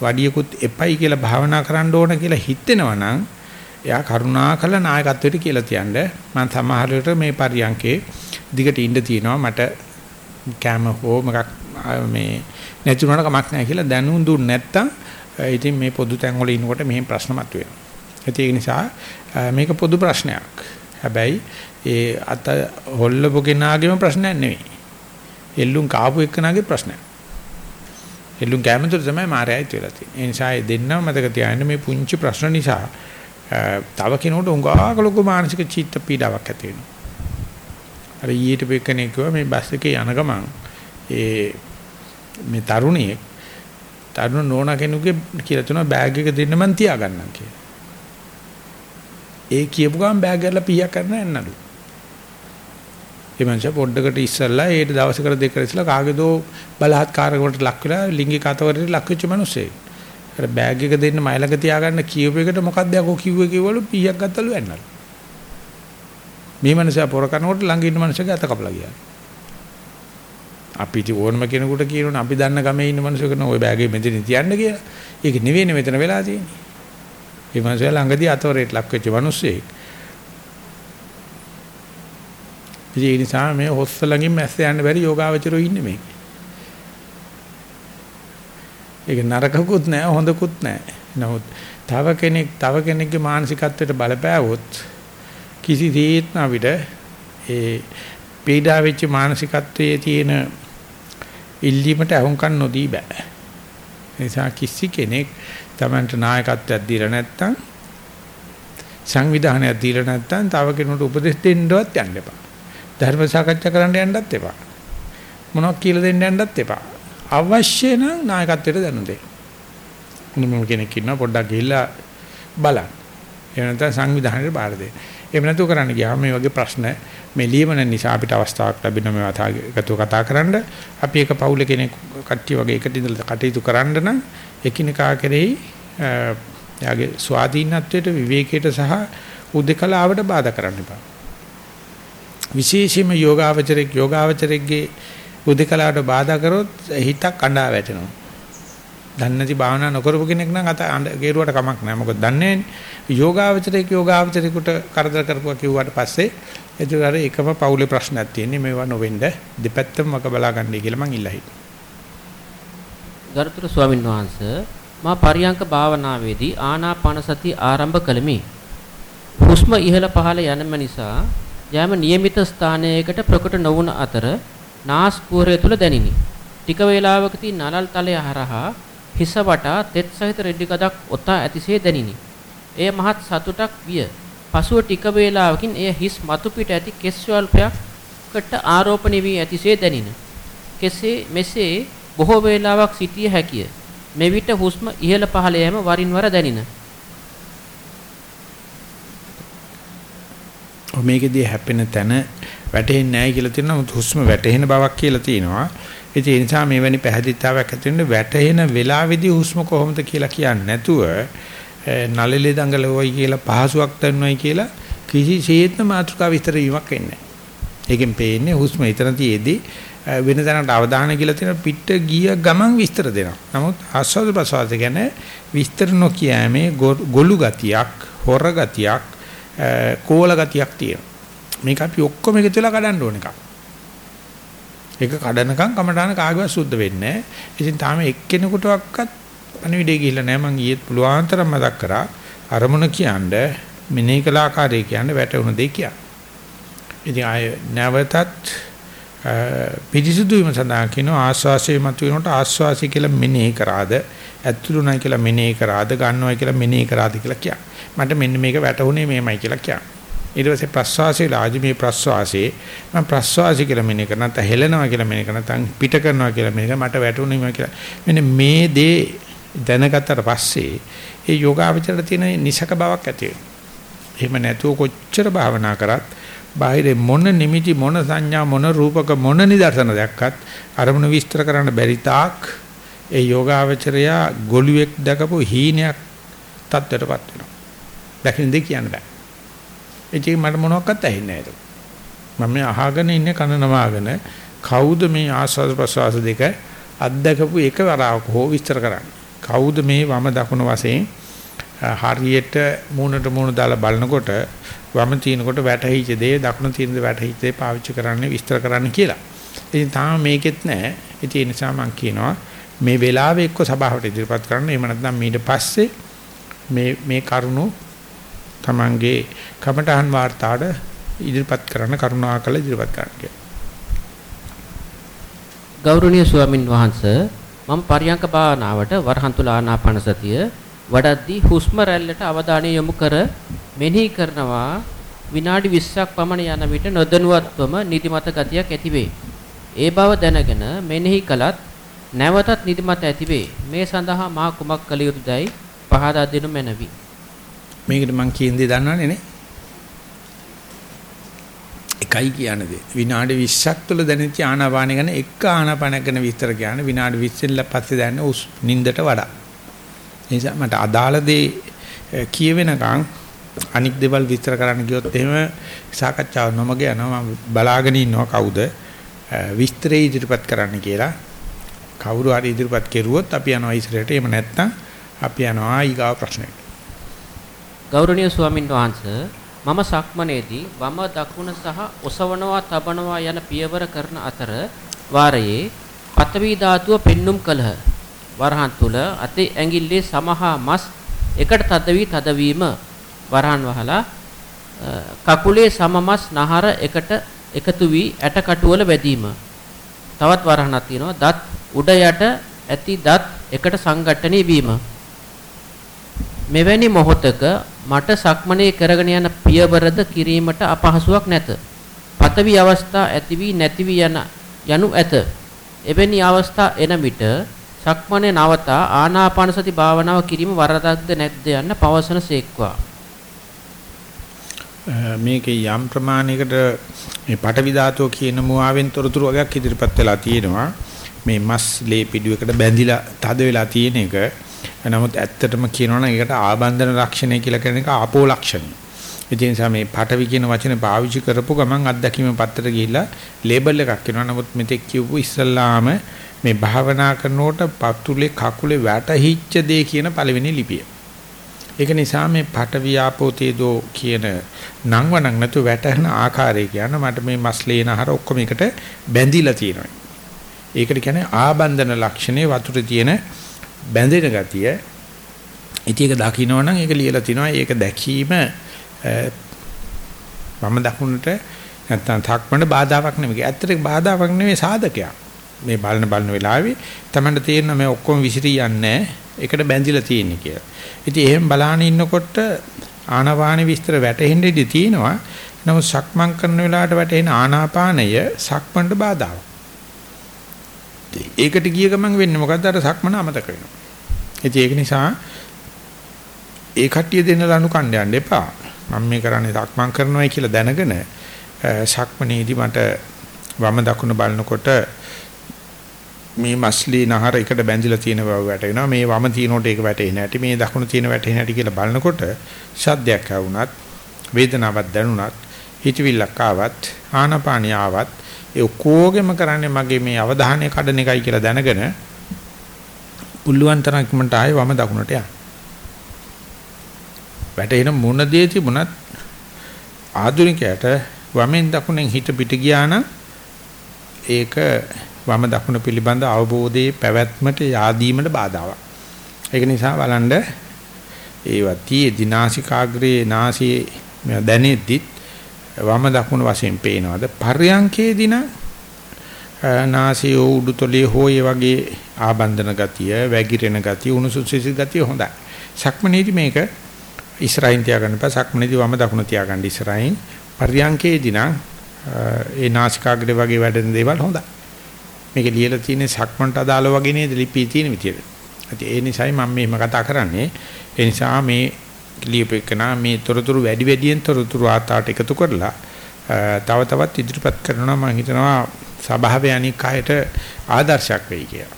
වඩියකුත් එපයි කියලා භාවනා කරන්න ඕන කියලා හිතෙනවා නම් එයා කරුණා කළ නායකත්වයට කියලා තියන්න මම සමහර විට මේ පරියන්කේ දිගට ඉන්න තියෙනවා මට කැම හෝ මොකක් මේ නැතුණාට කමක් නැහැ කියලා දැනුම් දුන්න නැත්තම් ඉතින් මේ පොදු තැන් වල ඉනකොට මෙහෙම ප්‍රශ්න මතුවෙනවා. ඒ නිසා මේක පොදු ප්‍රශ්නයක්. හැබැයි ඒ අත හොල්ලපු කෙනාගේම ප්‍රශ්නයක් නෙවෙයි. එල්ලුම් කාපු එක්කනාගේ ප්‍රශ්නයක්. එල්ලුම් කැමතුර තමයි මායයිත් වෙලා තියෙන්නේ. ඒ නිසා ඒ දෙන්නම මතක තියාගන්න මේ පුංචි ප්‍රශ්න නිසා තව කෙනෙකුට උඟාක ලොකු මානසික චිත්ත පීඩාවක් ඇති වෙනවා. අර ඊට පෙකනේ කිව්වා මේ බස් එකේ යන ගමන් ඒ මේ තරුණියෙක් තරුණ නෝනා කෙනෙකුගේ කියලා තුනවා බෑග් එක දෙන්න මං තියාගන්නම් කියලා. ඒ කියපු ගමන් බෑග් එකලා පීයක් කරන්න යන්නලු. ඒ මංස පොඩ්ඩකට ඉස්සල්ලා ඒ දවසකට දෙකකට ඉස්සලා කාගේදෝ බලහත්කාරකට ලක් වෙලා ලිංගික අතවරට ලක් වෙච්ච මිනිස්සෙක්. අර බෑග් එක දෙන්න මයිලක තියාගන්න කියූප එකට මොකක්ද යකෝ කිව්වේ කිව්වලු පීයක් ගත්තලු යන්නලු. මේ මනුස්සයා පොර කරනකොට ළඟ ඉන්න මනුස්සයාගේ අත කපලා ගියා. අපි ඉති ඕනම කෙනෙකුට කියනවනේ අපි දන්න ගමේ ඉන්න මිනිස්සුකන ওই බෑගේ මෙතන තියන්න කියලා. ඒක නෙවෙයිනේ මෙතන වෙලා තියෙන්නේ. මේ මිනිස්සයා ළඟදී අතවරේට ලක් වෙච්ච මිනිස්සෙක්. ඒ නිසා මේ හොස්ස ළඟින් මැස්ස යන්න බැරි යෝගාවචරෝ ඉන්නේ මේක. ඒක නරකකුත් නෑ හොඳකුත් නෑ. නමුත් තව කෙනෙක් තව කෙනෙක්ගේ මානසිකත්වයට බලපෑවොත් කිසිසේත්ම අපිට ඒ පීඩා වෙච්ච මානසිකත්වයේ තියෙන ඉල්ලීමට අහුම්කන් නොදී බෑ. නිසා කිසි කෙනෙක් Tamanට නායකත්වයක් දීලා නැත්තම් සංවිධානයක් දීලා නැත්තම් තව කෙනෙකුට උපදෙස් දෙන්නවත් යන්න එපා. ධර්ම සාකච්ඡා කරන්න යන්නත් එපා. මොනවක් කියලා දෙන්න යන්නත් එපා. අවශ්‍ය නම් නායකත්වයට දැනුම් දෙන්න. මොනම කෙනෙක් ඉන්නවා පොඩ්ඩක් ගිහිල්ලා බලන්න. එහෙම නැත්නම් සංවිධානයට බාර දෙන්න. එහෙම නැතුව කරන්න ගියාම මේ වගේ ප්‍රශ්න මේ ලියමන නිසා අපිට අවස්ථාවක් ලැබෙන මේ වතාවකතු කතා කරන්න අපි එක පවුල කෙනෙක් කට්ටිය වගේ එකට ඉඳලා කටයුතු කරන්න නම් එකිනෙකා කෙරෙහි යාගේ ස්වාධීනත්වයට විවේකයට සහ උදකලාවට බාධා කරන්න එපා. විශේෂයෙන්ම යෝගාවචරයේ යෝගාවචරයේ උදකලාවට බාධා කරොත් හිතක් අඬා වැටෙනවා. දන්නේ නැති භාවනා නොකරපු කෙනෙක් නම් අත ගේරුවට කමක් නැහැ. මොකද දන්නේ යෝගාවචරයේ යෝගාවචරේකට කරදර කරපුවා කිව්වට පස්සේ ඒක අර එකම පවුලේ ප්‍රශ්නයක් තියෙන්නේ මේවා නොවෙන්න දෙපැත්තම වක බලා ගන්නයි කියලා මං ඉල්ලා හිටියා. ගරුතර ස්වාමීන් වහන්සේ මා පරියංක භාවනාවේදී ආනාපාන සති ආරම්භ කළෙමි. හුස්ම ඉහළ පහළ යනම නිසා යෑම નિયમિત ස්ථානයකට ප්‍රකට නොවුන අතර නාස් කුහරය තුල දැනිනි. ටික වේලාවකදී නලල් තලය හරහා හිස වටා තෙත් සහිත රෙඩි ගදක් ඔතා ඇතිසේ දැනිනි. එය මහත් සතුටක් විය. පසුව ටික වේලාවකින් එය හිස් මතු පිට ඇති කෙස් ස්වල්පයක්කට ආරෝපණය වී ඇතිසේ දැනින. කෙසේ මෙසේ බොහෝ වේලාවක් සිටිය හැකිය. මෙවිට හුස්ම ඉහළ පහළ යෑම වරින් වර දැනින. මේකෙදී හැපෙන තැන වැටෙන්නේ නැහැ කියලා තියෙනවා. හුස්ම වැටෙන බවක් කියලා තියෙනවා. ඉතින් ඒ නිසා මෙවැනි පැහැදිලිතාවයක් ඇති වෙන්න වැටෙන වෙලාවේදී හුස්ම කොහොමද කියලා කියන්නේ නැතුව නළලේ දඟලවයි කියලා පහසුවක් දන්නවයි කියලා කිසිසේත්ම මාතෘකා විස්තර වීමක් වෙන්නේ නැහැ. ඒකෙන් පේන්නේ හුස්ම ඊතන තියේදී වෙන තැනකට අවධානය කියලා තියෙන පිට ගිය ගමන් විස්තර දෙනවා. නමුත් ආස්වාද ප්‍රසවාස ගැන විස්තර නොකියෑමේ ගොළු ගතියක්, හොර ගතියක්, කෝල ගතියක් තියෙනවා. මේක අපි ඔක්කොම එකතු වෙලා කඩන්න ඕන එකක්. ඒක කඩනකම් කමඨාන කාගේවත් සුද්ධ වෙන්නේ නැහැ. ඉතින් තාම එක්කෙනෙකුටවත් පණිවිඩේ ගිහිල්ලා නැහැ මං ඊයේත් පුළුවන් තරම් මතක් කරා අරමුණ කියන්නේ මෙනෙහි කළ ආකාරය කියන්නේ වැටුණු දෙය කියන්නේ. ඉතින් ආය නැවතත් පිරිසුදු වීම සඳහා කියන ආස්වාසයේ මත වෙනකොට ආස්වාසය කියලා මෙනෙහි කරාද ඇතුළුණයි කියලා මෙනෙහි කරාද ගන්නවයි කියලා මෙනෙහි කරාද කියලා කියන්නේ. මට මෙන්න මේක වැටුනේ මේමයි කියලා කියන්නේ. ඊට පස්සේ ප්‍රස්වාසයේ ආදි මේ ප්‍රස්වාසයේ මම ප්‍රස්වාසය කියලා මෙනෙහි කරන නැත්නම් හෙලනවා කියලා මෙනෙහි කරන නැත්නම් පිට කරනවා කියලා මෙනෙහි කරන මට වැටුනේ මේ කියලා. මෙන්න මේ දේ දැනගත්තට පස්සේ ඒ යෝගාවචරයට තියෙන නිසක බවක් ඇති වෙනවා. එහෙම නැතුව කොච්චර භාවනා කරත් බාහිර මොන නිමිති මොන සංඥා මොන රූපක මොන නිදර්ශන දැක්කත් අරමුණ විස්තර කරන්න බැරි තාක් ඒ යෝගාවචරයා ගොළුෙක් දැකපු හීනයක් තත්ත්වයටපත් වෙනවා. දැකින් දෙක කියන්න බෑ. ඒක මට මොනවත් ඇහෙන්නේ නැහැ මම මේ අහගෙන ඉන්නේ කන නමාගෙන කවුද මේ ආස්වාද ප්‍රසවාස දෙක අත්දකපු එක වරාවක හෝ විස්තර කරන්නේ. කවුද මේ වම දකුණ වශයෙන් හරියට මූණට මූණ දාලා බලනකොට වම තිනකොට වැටහිච්ච දේ දකුණ තින දේ වැටහිච්ච දේ පාවිච්චි කරන්නේ විස්තර කරන්න කියලා. ඉතින් තාම මේකෙත් නැහැ. ඉතින් ඒ නිසා මම කියනවා මේ වෙලාවේ එක්ක සභාවට ඉදිරිපත් කරන්න. එහෙම නැත්නම් ඊට පස්සේ මේ මේ කරුණු Tamange කමඨහන් වාර්තාවට ඉදිරිපත් කරන්න කරුණාකර ඉදිරිපත් කරන්න කියලා. ගෞරවනීය ස්වාමින් වහන්සේ මම පරියංක භාවනාවට වරහන් තුල ආනාපාන සතිය වඩද්දී හුස්ම රැල්ලට අවධානය යොමු කර මෙනෙහි කරනවා විනාඩි 20ක් පමණ යන විට නොදැනුවත්වම නිදිමත ගතියක් ඇතිවේ. ඒ බව දැනගෙන මෙනෙහි කළත් නැවතත් නිදිමත ඇතිවේ. මේ සඳහා මා කුමක් කළ යුතුදයි පහදා දෙනු මැනවි. මේකට මං කියන දේ දන්නවනේ නේ. එකයි කියන්නේ විනාඩි 20ක් තුළ දැනෙච්ච ආනාපාන ගැන එක ආනාපානයක් ගැන විස්තර කියන විනාඩි 20න් පස්සේ දැනන උස් නින්දට වඩා. නිසා මට අදාළ දේ කියවෙනකන් අනික් දේවල් විස්තර කරන්න ගියොත් එහෙම සාකච්ඡාව නොමග යනවා මම බලාගෙන ඉන්නවා කවුද විස්තරේ ඉදිරිපත් කරන්න කියලා. කවුරු හරි ඉදිරිපත් කෙරුවොත් අපි යනවා ඉස්සරහට. එහෙම නැත්නම් අපි යනවා ඊගාව ප්‍රශ්නෙට. ගෞරවනීය ස්වාමින් වහන්සේ මම සක්මනේදී වම දකුණ සහ ඔසවනවා තබනවා යන පියවර කරන අතර වාරයේ පතවි ධාතුව පෙන්눔 කළහ. වරහන් තුල අතේ ඇඟිල්ලේ සමහා මස් එකට තදවි තදවීම වරහන් වහලා කකුලේ සම මස් නහර එකට එකතු වී ඇට කටුවල වැදීම. තවත් වරහනක් තියෙනවා දත් උඩ යට ඇති දත් එකට සංඝට්ටණය වීම. මෙවැනි මොහොතක මට සක්මනේ කරගෙන යන පියවරද කිරීමට අපහසුාවක් නැත. පතවි අවස්ථා ඇති වී නැති වී යන යනු ඇත. එවැනි අවස්ථා එන විට සක්මනේ නවතා ආනාපාන සති භාවනාව කිරීම වරදක්ද නැද්ද යන්න පවසන සේක්වා. මේකේ යම් ප්‍රමාණයකට මේ පටවි ධාතුව කියන මුවාවෙන් තොරතුරු වගේක් ඉදිරිපත් වෙලා තියෙනවා. මේ මස් ලේ පිඩුවකට බැඳිලා තද වෙලා තියෙන එක. නමුත් ඇත්තටම කියනවනම් ඒකට ආබන්ධන ලක්ෂණය කියලා කියන එක ආපෝ ලක්ෂණය. ඒ නිසා මේ පටවි කියන වචනේ පාවිච්චි කරපු ගමන් අත්දැකීම පත්‍රයට ගිහිල්ලා ලේබල් එකක් වෙනවා. නමුත් මෙතෙක් කියපු ඉස්සල්ලාම මේ භාවනා කරනකොට පතුලේ කකුලේ වැටහිච්ච දේ කියන පළවෙනි ලිපිය. ඒක නිසා මේ පටවි ආපෝ තේදෝ කියන නංවනක් නැතු වැටෙන ආකාරය කියන මට මේ මස්ලේන ආහාර ඔක්කොම එකට බැඳිලා තියෙනවා. ඒකට කියන්නේ ආබන්ධන ලක්ෂණේ වතුරේ තියෙන බැඳෙන ගතිය. ඉතින් ඒක දකින්නවනම් ඒක ලියලා තිනවා. ඒක දැකීම මම දකුණට නැත්තම් තක්මඬ බාධාවක් නෙමෙයි. ඇත්තට බාධාවක් නෙමෙයි සාධකයක්. මේ බලන බලන වෙලාවේ තමන්ට තේරෙන මේ ඔක්කොම විසිරී යන්නේ ඒකට බැඳිලා තියෙන්නේ කියලා. ඉතින් එහෙම බලාන ඉන්නකොට ආනාපාන විස්තර වැටෙන්න ඉඩ තියෙනවා. නමුත් සක්මන් කරන වෙලාවට වැටෙන ආනාපානය සක්මන්ට බාධාවක්. ඒකට ගිය ගමන් වෙන්නේ මොකද්ද අර සක්මන අමතක වෙනවා. ඉතින් ඒක නිසා ඒ කට්ටිය දෙන්න ලනු කණ්ඩ යන්න එපා. මම මේ කරන්නේ සක්මන් කරනවායි කියලා දැනගෙන සක්මනේදී මට වම දකුණ බලනකොට මේ මස්ලී නහර එකට බැඳිලා තියෙන බව වැටෙනවා මේ වම තියනකොට ඒක වැටෙන්නේ නැටි මේ දකුණ තියෙන වැටෙන්නේ නැටි කියලා බලනකොට ශබ්දයක් ආවුණත් වේදනාවක් දැනුණත් හිතවිල්ලක් ආවත් ආනපානිය ආවත් ඒ ඔක්කොගෙම කරන්නේ මගේ මේ අවධානය කඩන එකයි කියලා දැනගෙන පුල්ලුවන් තරම්කට ආයේ වම දකුණට යන්න. වැටෙන මොන දේ තිබුණත් ආධුනිකයට වමෙන් දකුණෙන් හිත පිට ගියා නම් ඒක වම දකුණ පිළිබඳ අවබෝධයේ පැවැත්මට yaadීමට බාධාවක්. ඒක නිසා බලන්න ඒවා තියේදී නාසිකාග්‍රේ නාසයේ දැනෙද්දි වම දකුණ වශයෙන් පේනවාද පර්යංකේදී නම් නාසයේ උඩුතලයේ හෝයේ වගේ ආබන්ධන ගතිය, වැగిරෙන ගතිය, උණුසුසිසි ගතිය හොඳයි. සක්මනේදී මේක ඉස්සරහින් තියාගන්න එපා. සක්මනේදී වම දකුණ තියාගන්න ඉස්සරහින්. පර්යංකේදී නම් ඒ නාසිකාග්‍රේ වගේ වැඩෙන දේවල් හොඳයි. මේක ලියලා තියෙන්නේ සක්මන්ට අදාළ වගේ නේද ලිපි තියෙන විදියට. ඒ නිසායි මම මෙහෙම කතා කරන්නේ. ඒ නිසා මේ ලියපෙකනා මේ තොරතුරු වැඩි වැඩියෙන් තොරතුරු ආතාට එකතු කරලා තව තවත් ඉදිරිපත් කරනවා මම හිතනවා සභාවේ අනික් අයට ආදර්ශයක් වෙයි කියලා.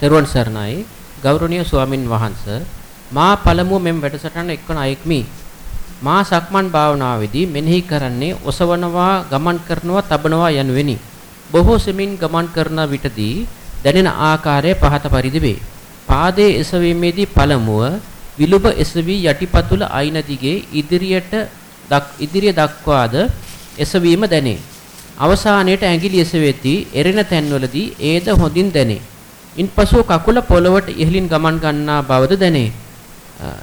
දරුවන් සර්ණයි ගෞරවනීය ස්වාමින් වහන්සේ මා පළමුව මෙම් වැඩසටහන එක්වන අයෙක්මි. මා සක්මන් භාවනාවේදී මෙනෙහි කරන්නේ ඔසවනවා ගමන් කරනවා තබනවා යනුවෙනි. බොහෝ සෙමින් ගමන් කරන විටදී දැනෙන ආකාරය පහත පරිදි වේ. පාදයේ එසවීමේදී පළමුව විලුඹ එසවි යටිපතුල අයින දිගේ ඉදිරියට ඉදිරිය දක්වාද එසවීම දැනේ. අවසානයේට ඇඟිලි එසවෙද්දී එරෙන තැන්වලදී ඒද හොඳින් දැනේ. ඉන්පසු කකුල පොළවට ඉහළින් ගමන් ගන්නා බවද දැනේ.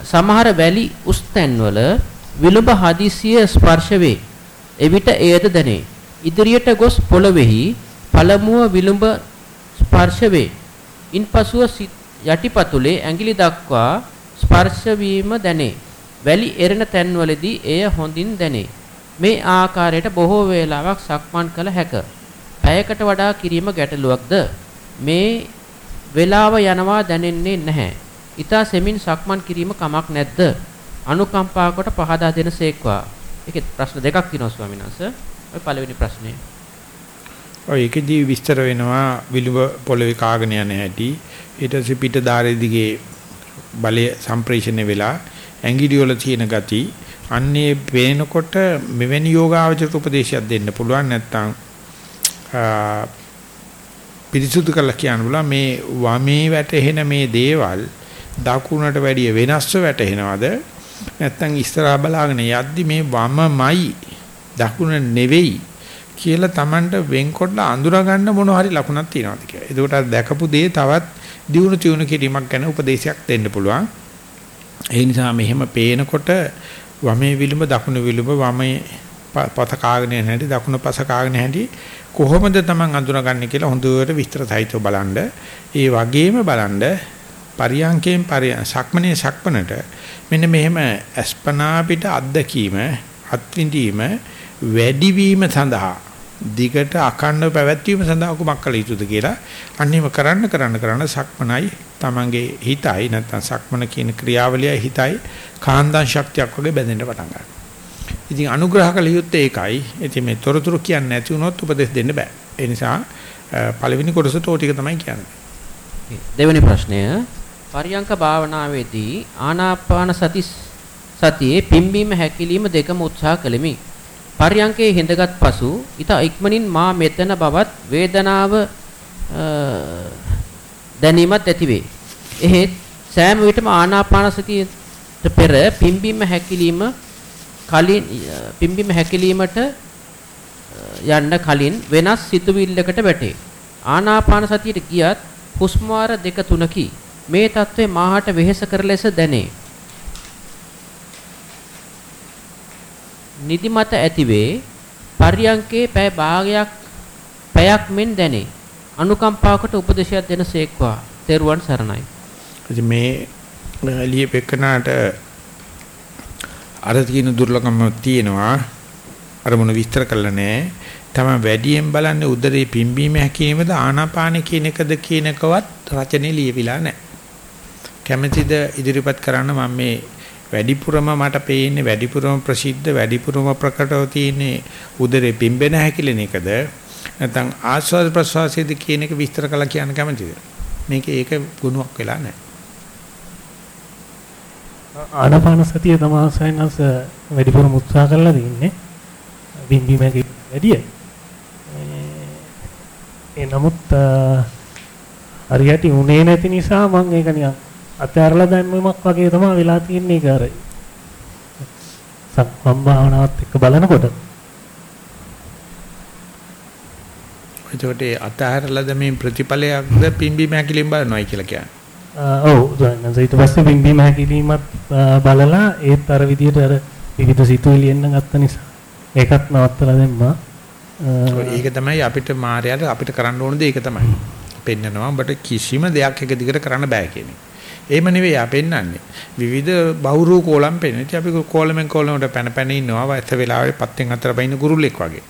සමහර වැලි උස් තැන්වල විලුඹ හදිසිය ස්පර්ශ වේ. එවිට එයද දැනේ. ඉදිරියට ගොස් පොළවේහි පළමුව විලුඹ ස්පර්ශ වේ. ඉන්පසුව යටිපතුලේ ඇඟිලි දක්වා ස්පර්ශ වීම දැනේ. වැලි එරෙන තැන්වලදී එය හොඳින් දැනේ. මේ ආකාරයට බොහෝ වේලාවක් සක්මන් කළ හැක. පැයකට වඩා කිරීම ගැටලුවක්ද? මේ වේලාව යනවා දැනෙන්නේ නැහැ. ඊතා සෙමින් සක්මන් කිරීම කමක් නැද්ද? අනුකම්පා කොට පහදා දෙනසේක්වා. ඒකේ ප්‍රශ්න දෙකක් තියෙනවා ස්වාමීන් වහන්සේ. ඔය පළවෙනි ප්‍රශ්නේ. ඔය ඒකෙදී විස්තර වෙනවා විලුඹ පොළවේ කාගෙන යන හැටි. ඊට පස්සේ පිට ධාරේ දිගේ බලය සම්ප්‍රේෂණය වෙලා ඇඟිලි වල තියෙන ගති අන්නේ පේනකොට මෙවැනි යෝගාවචර උපදේශයක් දෙන්න පුළුවන් නැත්නම් පිරිසුදු කරලා කියන්න බුණා මේ වමේ වැටෙන මේ දේවල් දකුණට වැඩිය වෙනස්ව වැටෙනවද නැත්නම් ඉස්සරහා බලාගෙන යද්දි මේ වමමයි දකුණ නෙවෙයි කියලා Tamanට වෙන්කොට අඳුර ගන්න මොන හරි ලකුණක් තියෙනවද කියලා. එතකොට අර දැකපු දේ තවත් දියුණු තියුණු කිරීමක් ගැන උපදේශයක් දෙන්න පුළුවන්. ඒ නිසා මෙහෙම පේනකොට වමේ විලුඹ දකුණු විලුඹ වමේ පත කාගෙන නැහැටි දකුණු පස කාගෙන නැහැටි කොහොමද Taman අඳුනගන්නේ කියලා හොඳට විස්තර සහිතව බලන්න. ඒ වගේම බලන්න පරියංකයෙන් පරිය සක්මනේ සක්මනට මෙන්න මෙහෙම අස්පනා පිට අත්දැකීම අත්විඳීම වැඩිවීම සඳහා දිගට අඛණ්ඩව පැවැත්වීම සඳහා කුමක් කළ යුතුද කියලා අන්නේම කරන්න කරන්න කරන්න සක්මනයි තමන්ගේ හිතයි නැත්නම් සක්මන කියන ක්‍රියාවලියයි හිතයි කාන්දන් ශක්තියක් වගේ බැඳෙන්න පටන් ගන්නවා. ඉතින් අනුග්‍රහ කළ යුත්තේ ඒකයි. ඉතින් මේ තොරතුරු කියන්නේ නැති වුණොත් උපදෙස් දෙන්න බෑ. ඒ නිසා පළවෙනි කොටසට ඕ ටික තමයි කියන්නේ. දෙවෙනි ප්‍රශ්නය පරියංක භාවනාවේදී ආනාපාන සති සතියේ පිම්බීම හැකිලිම දෙකම උත්සාහ කළෙමි. පරියංකේ හිඳගත් පසු ඊට ඉක්මනින් මා මෙතන බවත් වේදනාව දැනීමත් ඇතිවේ. එහෙත් සෑම විටම ආනාපාන සතියට පෙර පිම්බීම හැකිලිම කලින් පිම්බීම හැකිලීමට යන්න කලින් වෙනස් සිතුවිල්ලකට වැටේ. ආනාපාන සතියට ගියත් හුස්ම දෙක තුනකි. මේ తත්වේ මාහට වෙහෙස කර ලෙස දැනේ. නිදිමත ඇතිවේ පර්යංකේ පැය භාගයක් පැයක් මෙන් දැනේ. අනුකම්පාවකට උපදේශයක් දෙනසේක්වා. තෙරුවන් සරණයි. ඉතින් මේ ලියපෙකනාට අර තියෙන දුර්ලභම තියෙනවා. අරමුණ විස්තර කළා නෑ. තමයි වැඩියෙන් බලන්නේ උදරේ පිම්බීම හැකීමද ආනාපාන කියන එකද කියන එකවත් රචනයේ ලියවිලා නැහැ. කැමැතිද ඉදිරිපත් කරන්න මම මේ වැඩිපුරම මට පේන්නේ වැඩිපුරම ප්‍රසිද්ධ වැඩිපුරම ප්‍රකටව තියෙන්නේ උදරේ පිම්බෙන හැකිලෙන එකද නැත්නම් ආස්වාද ප්‍රසවාසයේද කියන එක විස්තර කළා කියන්න කැමැතිද? මේක ඒක ගුණයක් වෙලා නැහැ. ආනාපාන සතිය තමයි සයන්ස් වැඩිපුරම උත්සාහ කරලා තින්නේ. බිම්බීමේ වැඩිය. ඒ නමුත් හරියට උනේ නැති නිසා මම ඒක නිකන් අත්හැරලා දැම්මමක් වගේ තමයි වෙලා තියෙන්නේ ඒක අර සම්මන් භාවනාවත් එක්ක බලනකොට එතකොට ඒ අත්හැරලා දැමීම ප්‍රතිඵලයක්ද පිම්බි මහැකිලින් බලනවායි කියලා කියන්නේ. ඔව් දැන් ඊට පස්සේ පිම්බි මහැකිලිමත් බලලා ඒත් අර විදිහට අර විවිධ සිතුවිලි එන්න ගත්ත නිසා ඒකත් නවත්තලා දැම්මා. ඒක තමයි අපිට මායයට අපිට කරන්න ඕන දේ ඒක තමයි. පෙන්නනවා ඔබට කිසිම දෙයක් එක දිගට කරන්න බෑ කියන එක. එහෙම නෙවෙයි ආ පෙන්නන්නේ. විවිධ බහුරු කෝලම් පෙන්න. ඉතින් අපි කෝලමෙන් කෝලමට පැන පැන ඉන්නවා වැත වෙලාවේ පත්තෙන් අතර බයින ගුරුල්ලෙක් වගේ.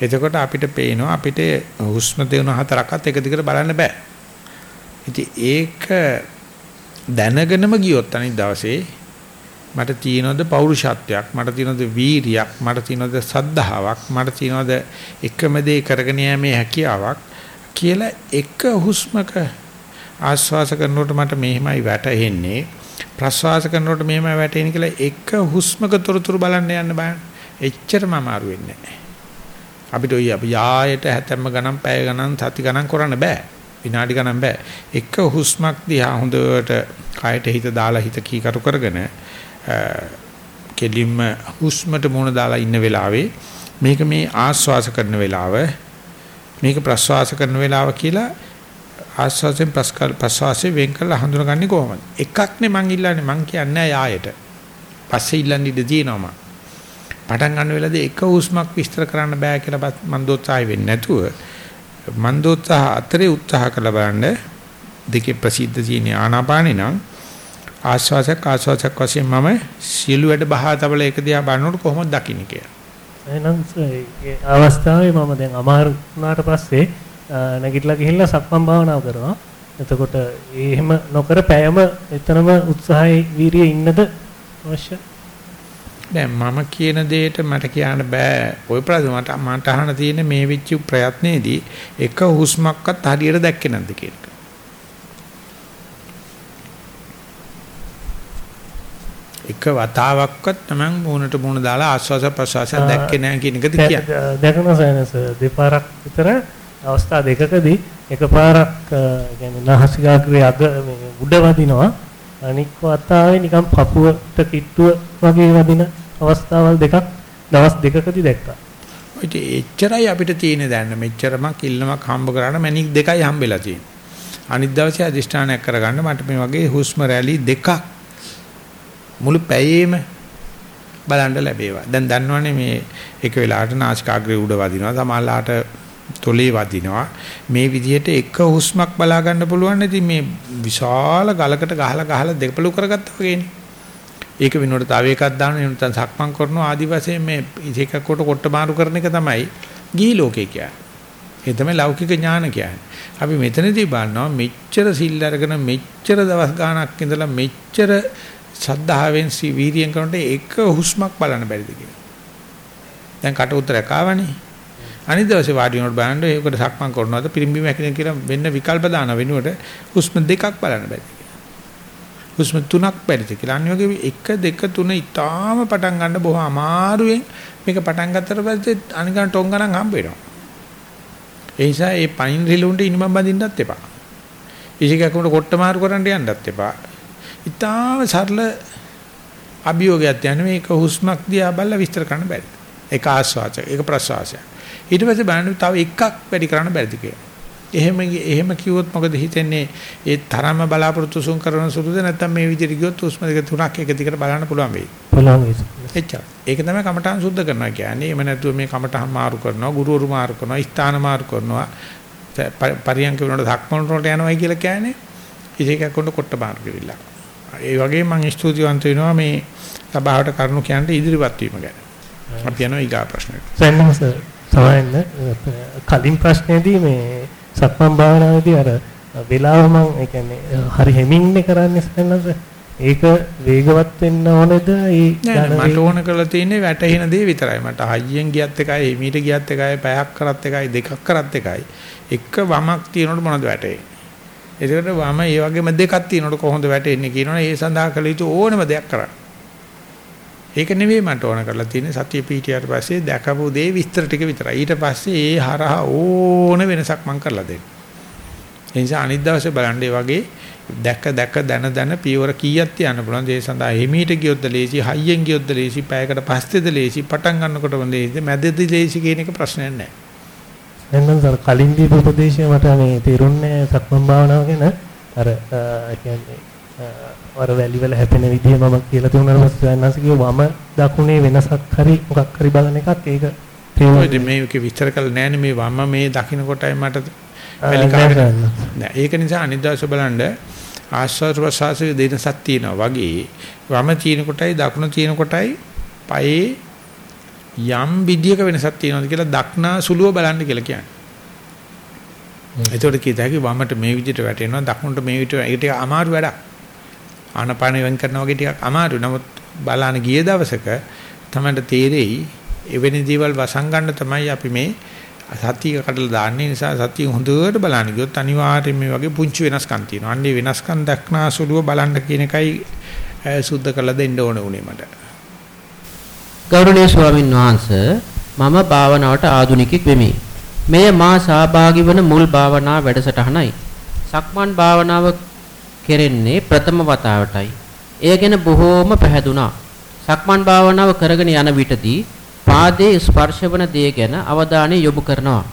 එතකොට අපිට පේනවා අපිට හුස්ම දෙවන හතරක්වත් එක දිගට බලන්න බෑ. ඉතින් ඒක දැනගෙනම ගියොත් අනිත් දවසේ මට තියෙනවද පෞරුෂත්වයක් මට තියෙනවද වීරියක් මට තියෙනවද සද්ධාාවක් මට තියෙනවද එකම දේ කරගෙන යෑමේ හැකියාවක් කියලා එක හුස්මක ආශ්වාස කරනකොට මට මෙහෙමයි වැටෙන්නේ ප්‍රශ්වාස කරනකොට මෙහෙමයි වැටෙන්නේ කියලා එක හුස්මක තොරතුරු බලන්න යන්න බෑ. එච්චරම අමාරු වෙන්නේ නැහැ. අපිට ඔය අපි යායට හැතැම්ම ගණන් පැය ගණන් සති ගණන් කරන්න බෑ. විනාඩි ගණන් බෑ. එක හුස්මක් දිහා හොඳට කයට හිත දාලා හිත කීකරු කරගෙන කෙලින්ම හුස්මට මුණ දාලා ඉන්න වෙලාවේ මේක මේ ආස්වාස කරන වෙලාව මේක ප්‍රස්වාස කරන වෙලාව කියලා ආස්වාසයෙන් ප්‍රස්වාසයෙන් වෙන් කරලා හඳුනගන්නේ කොහොමද? එකක් නේ මං ඉල්ලන්නේ මං කියන්නේ ආයෙට. පස්සේ ඉල්ලන්නේ ඉඳ තියෙනවා පටන් ගන්න වෙලාවදී එක හුස්මක් විස්තර කරන්න බෑ කියලා මන් දෝත්සාහය වෙන්නේ නැතුව මන් දෝත්සාහ අතරේ උත්සාහ කළ බලන්න දෙකේ ප්‍රසිද්ධ තියෙන ආනාපානේ නම් ආස්වාසයක් ආස්වාසයක් වශයෙන් මම සියලු වැඩ බහා තබල එක දිහා බලනකොට කොහොමද දකින්නේ කියලා. එහෙනම් ඒ අවස්ථාවේ මම දැන් අමාරු වුණාට පස්සේ නැගිටලා ගිහිල්ලා සක්මන් භාවනාව කරනවා. එතකොට එහෙම නොකර පැයම එතනම උත්සාහයේ වීරිය ඉන්නද අවශ්‍ය? දැන් මම කියන දෙයට මට කියන්න බෑ. ওই ප්‍රශ්න මට මට අහන්න තියෙන මේ වෙච්ච ප්‍රයත්නයේදී එක හුස්මක්වත් හරියට දැක්කේ නැද්ද කියන එක. එක වතාවක්වත් Taman මූණට මූණ දාලා ආස්වාස ප්‍රසවාස දැක්කේ නැහැ කියන එකද කියන්නේ. දැකන සයනස දෙපාරක් විතර අවස්ථා දෙකකදී එකපාරක් කියන්නේ නාසිකාග්‍රේ අග මේ උඩ වදිනවා අනික් වතාවේ නිකන් පපුවට කිට්ටුව වගේ වදින අවස්ථාවල් දෙකක් දවස් දෙකකදී දැක්කා. ඔය එච්චරයි අපිට තියෙන දැන් මෙච්චරමක් ඉල්ලමක් හම්බ කරාට මැනික් දෙකයි හම්බෙලා තියෙන්නේ. අනිත් දවසේ අදිෂ්ඨානයක් කරගන්න මට මේ වගේ හුස්ම රැලි දෙකක් මුළු පැයේම බලන්න ලැබේවා. දැන් දන්නවනේ මේ එක වෙලාවට නාසිකාග්‍රේ උඩ වදිනවා, සමහරලාට තොලේ වදිනවා. මේ විදිහට එක හුස්මක් බලා ගන්න පුළුවන් ඉතින් මේ විශාල ගලකට ගහලා ගහලා දෙපළු කරගත්තා වගේනේ. ඒක වෙනුවට තව එකක් දාන්න එහෙම නැත්නම් සක්මන් කරනවා ආදි වශයෙන් මේ එකක් කොට කොට මාරු කරන එක තමයි ගිහි ලෝකේ කියන්නේ. ඒ තමයි ලෞකික ඥාන කියන්නේ. අපි මෙතනදී බලනවා මෙච්චර සිල් අරගෙන මෙච්චර දවස් ගාණක් ඉඳලා මෙච්චර ශ්‍රද්ධාවෙන් සී වීරියෙන් කරනකොට එක හුස්මක් බලන්න බැරිද කියලා. දැන් කට උතරයක් ආවනේ. අනිත් දවසේ වාඩි වෙනකොට බලන්න ඒකට සක්මන් කරනවාද පිරිම්බි මැකින කියලා වෙන්න විකල්ප දාන වෙනුවට හුස්ම දෙකක් බලන්න බැරිද කියලා. හුස්ම තුනක් බැරිද කියලා. අනිත් වගේ 1 2 3 ඊටාම පටන් ගන්න බොහොම අමාරුවෙන් මේක පටන් ගත්තට පස්සේ අනිකන් ටොං ගණන් හම්බ වෙනවා. ඒ නිසා මේ පයින් රිලුන්ට ඉනිමම් බඳින්නත් එපා. ඉසිකකුන්ට කොට්ට මාරු කරන්න යන්නත් එපා. ඊටාම සරල අභියෝගයක් යන මේක හුස්මක් දිහා බලලා විස්තර කරන්න බැරි. ඒක ආස්වාදය, ඒක ප්‍රසවාසය. ඊට පස්සේ බලන්න තව එකක් වැඩි කරන්න බැරිද කියලා. එහෙම එහෙම කිව්වොත් මොකද හිතෙන්නේ ඒ තරම බලාපොරොත්තු සුන් කරන සුළුද නැත්නම් මේ විදිහට ගියොත් හුස්ම දෙක තුනක් එක දිගට බලන්න පුළුවන් වෙයි. පුළුවන් වෙයි. එච්චර. ඒක තමයි කමඨාන් සුද්ධ කරනවා කියන්නේ. එහෙම නැතුව මේ කමඨාන් මාරු කරනවා, ගුරුවරු මාරු කරනවා, ස්ථාන මාරු කරනවා. පරියන්ක වෙනකොට ධක්මන වලට යනවායි කියලා කියන්නේ. ඉතින් කොට කොට මාරු කෙවිලා. ඒ වගේ මම ස්තුතිවන්ත වෙනවා මේ සභාවට කරුණු කියන්න ඉදිරිපත් වීම ගැන. අපි යනවා ඊගා ප්‍රශ්නයට. සෙන්වස් සමහරන්න කලින් ප්‍රශ්නේදී මේ සක්මන් භාවනාවේදී අර වෙලාව මම ඒ කියන්නේ හරි හැමින්නේ කරන්නේ සෙන්වස් ඒක වේගවත් වෙන්න ඕනේද ඒ මට ඕන කරලා තියෙන්නේ වැටෙන දේ විතරයි. මට හයියෙන් ගියත් එකයි, හිමීට ගියත් එකයි, පැයක් කරත් එකයි, දෙකක් කරත් එකයි. එක වමක් තියෙනකොට මොනවද වැටෙන්නේ? ඒකට වම ඒ වගේම දෙකක් තියෙනකොට කොහොමද වැටෙන්නේ කියනවනේ ඒ සඳහා කළ යුතු ඕනම දෙයක් කරන්න. ඒක නෙවෙයි මට ඕන කරලා තියෙන්නේ සතිය පීඨියට පස්සේ දැකපු දේ විස්තර ටික විතරයි. ඊට පස්සේ ඒ හරහා ඕන වෙනසක් මම කරලා දෙන්න. ඒ නිසා අනිත් දවසේ බලන්න ඒ වගේ දැක දැක දන දන පියවර කීයක් තියන්න පුළුවන්. ඒ සඳහා හිමීට ගියොත්ද ලේසි, හයියෙන් ගියොත්ද ලේසි, පැයකට පස්සේද ලේසි, පටන් ගන්නකොටම ලේසි, මැදදී ලේසි කියන එක ප්‍රශ්නයක් නැහැ. එහෙනම් සර් කලින් දීපු උපදේශය මට මේ තේරුන්නේ සක්මන් භාවනාව ගැන අර කියන්නේ අර වැලි වල හැපෙන විදිහ මම කියලා තුනන මස්යන්ස් කිව්ව වම දකුණේ වෙනසක් හරි මොකක් හරි බලන එකත් ඒක තේරුම් මේක විස්තර කළ නෑනේ මේ වම මේ දකුණ කොටයි මට වැලි කාගෙන නෑ ඒක නිසා අනිත් දවසේ බලන්න ආස්වාද ප්‍රසආසයේ දෙනසක් තියෙනවා වගේ. වම තියෙන කොටයි දකුණ තියෙන කොටයි පයේ යම් විදියක වෙනසක් තියෙනවද කියලා දක්නා සුළුව බලන්න කියලා කියන්නේ. ඒතකොට කීත හැකි වමට මේ විදිහට වැටෙනවා දකුණට මේ විදිහට ඒක ටික අමාරු වැඩක්. ආනපාන වෙන් කරනවා වගේ ටිකක් අමාරුයි. නමුත් බලන්න ගිය දවසක තමයි තේරෙයි එවැනි දේවල් වසන් ගන්න තමයි අපි මේ සතිය කඩලා දාන්නේ නිසා සතිය හොඳට බලන්න ගියොත් අනිවාර්යයෙන් මේ වගේ පුංචි වෙනස්කම් තියෙනවා. අන්නේ වෙනස්කම් දක්නා සුළුව බලන්න කියන එකයි සුද්ධ කරලා දෙන්න ඕන උනේ මට. ගෞරවනීය ස්වාමින් වහන්සේ මම භාවනාවට ආධුනිකෙක් වෙමි. මෙය මා සහභාගී වන මුල් භාවනා වැඩසටහනයි. සක්මන් භාවනාව කෙරෙන්නේ ප්‍රථම වතාවටයි. එය ගැන බොහෝම පැහැදුනා. සක්මන් භාවනාව කරගෙන යන විටදී පාදයේ ස්පර්ශවන දේ ගැන අවධානය යොමු කරනවා.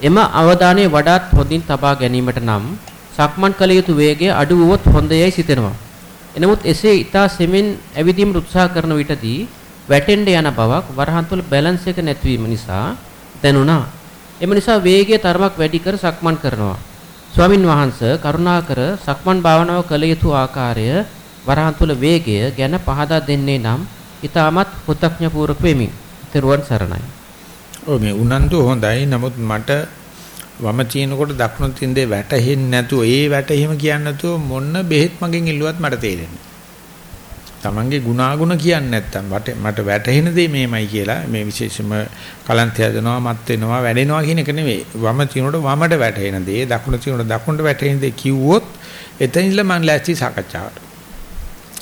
එම අවධානය වඩාත් හොඳින් තබා ගැනීමට නම් සක්මන් කළ යුතු වේගය අඩු වුවොත් හොඳයයි සිතෙනවා. එනමුත් එසේ ඊතා සෙමින් ඇවිදීම උත්සාහ කරන විටදී වැටෙන්න යන බවක් වරහන් තුල බැලන්ස් එක නැතිවීම නිසා දැනුණා. එම නිසා වේගය තරමක් වැඩි කර සක්මන් කරනවා. ස්වාමින් වහන්සේ කරුණාකර සක්මන් භාවනාව කළ යුතු ආකාරය වරහන් තුල වේගය ගැන පහදා දෙන්නේ නම් ඊටමත් කෘතඥපූර්වක වෙමි. තෙරුවන් සරණයි. ඔව් මේ උනන්දු හොඳයි. නමුත් මට වම තිනකොට දකුණු තින්දේ වැටෙන්නේ නැතුව ඒ වැටීම කියන්නේ නැතුව මොන බෙහෙත් මගෙන් ඉල්ලුවත් මට තේරෙන්නේ. Tamange ගුණාගුණ කියන්නේ නැත්තම් මට වැටහෙන දේ මේමයි කියලා මේ විශේෂම කලන්ත හදනවා මත් වෙනවා වැඩෙනවා කියන එක නෙවෙයි. වම තිනුට වමට වැටහෙන දේ දකුණ තිනුට දකුණට වැටහෙන දේ කිව්වොත් එතනින්ල මම ලෑස්ති සාකච්ඡාවට.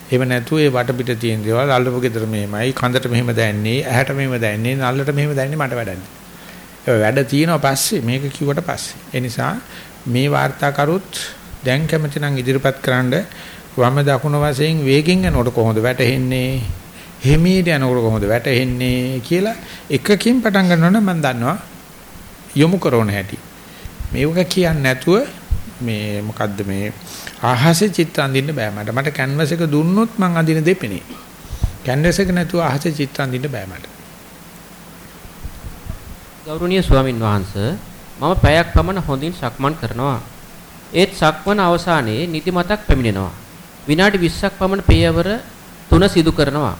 එහෙම නැතුව ඒ වටපිට තියෙන දේවල් අල්ලපු ගෙදර මෙහෙමයි කඳට මෙහෙම දැන්නේ ඇහැට මෙහෙම දැන්නේ නල්ලට මෙහෙම දැන්නේ මට වැඩන්නේ ඒ වැඩ තියෙනවා පස්සේ මේක කිව්වට පස්සේ. ඒ නිසා මේ වාර්තාකරුත් දැන් කැමති නම් ඉදිරිපත් කරන්න වම දකුණ වශයෙන් වේගෙන් යනකොට කොහොමද වැටෙන්නේ? හිමීට යනකොට කොහොමද වැටෙන්නේ කියලා එකකින් පටන් ගන්නවනම් මම දන්නවා යොමු කරන හැටි. මේක කියන්නේ නැතුව මේ මොකද්ද මේ ආහසේ චිත්‍ර අඳින්න බෑ මට. මට කැන්වස් එක දුන්නොත් මං අඳින දෙපෙනේ. කැන්වස් එක නැතුව ආහසේ චිත්‍ර අඳින්න බෑ මට. ගෞරවනීය ස්වාමින් වහන්සේ මම පැයක් පමණ හොඳින් සක්මන් කරනවා. ඒත් සක්මන අවසානයේ නිදිමතක් පැමිණෙනවා. විනාඩි 20ක් පමණ පියවර තුන සිදු කරනවා.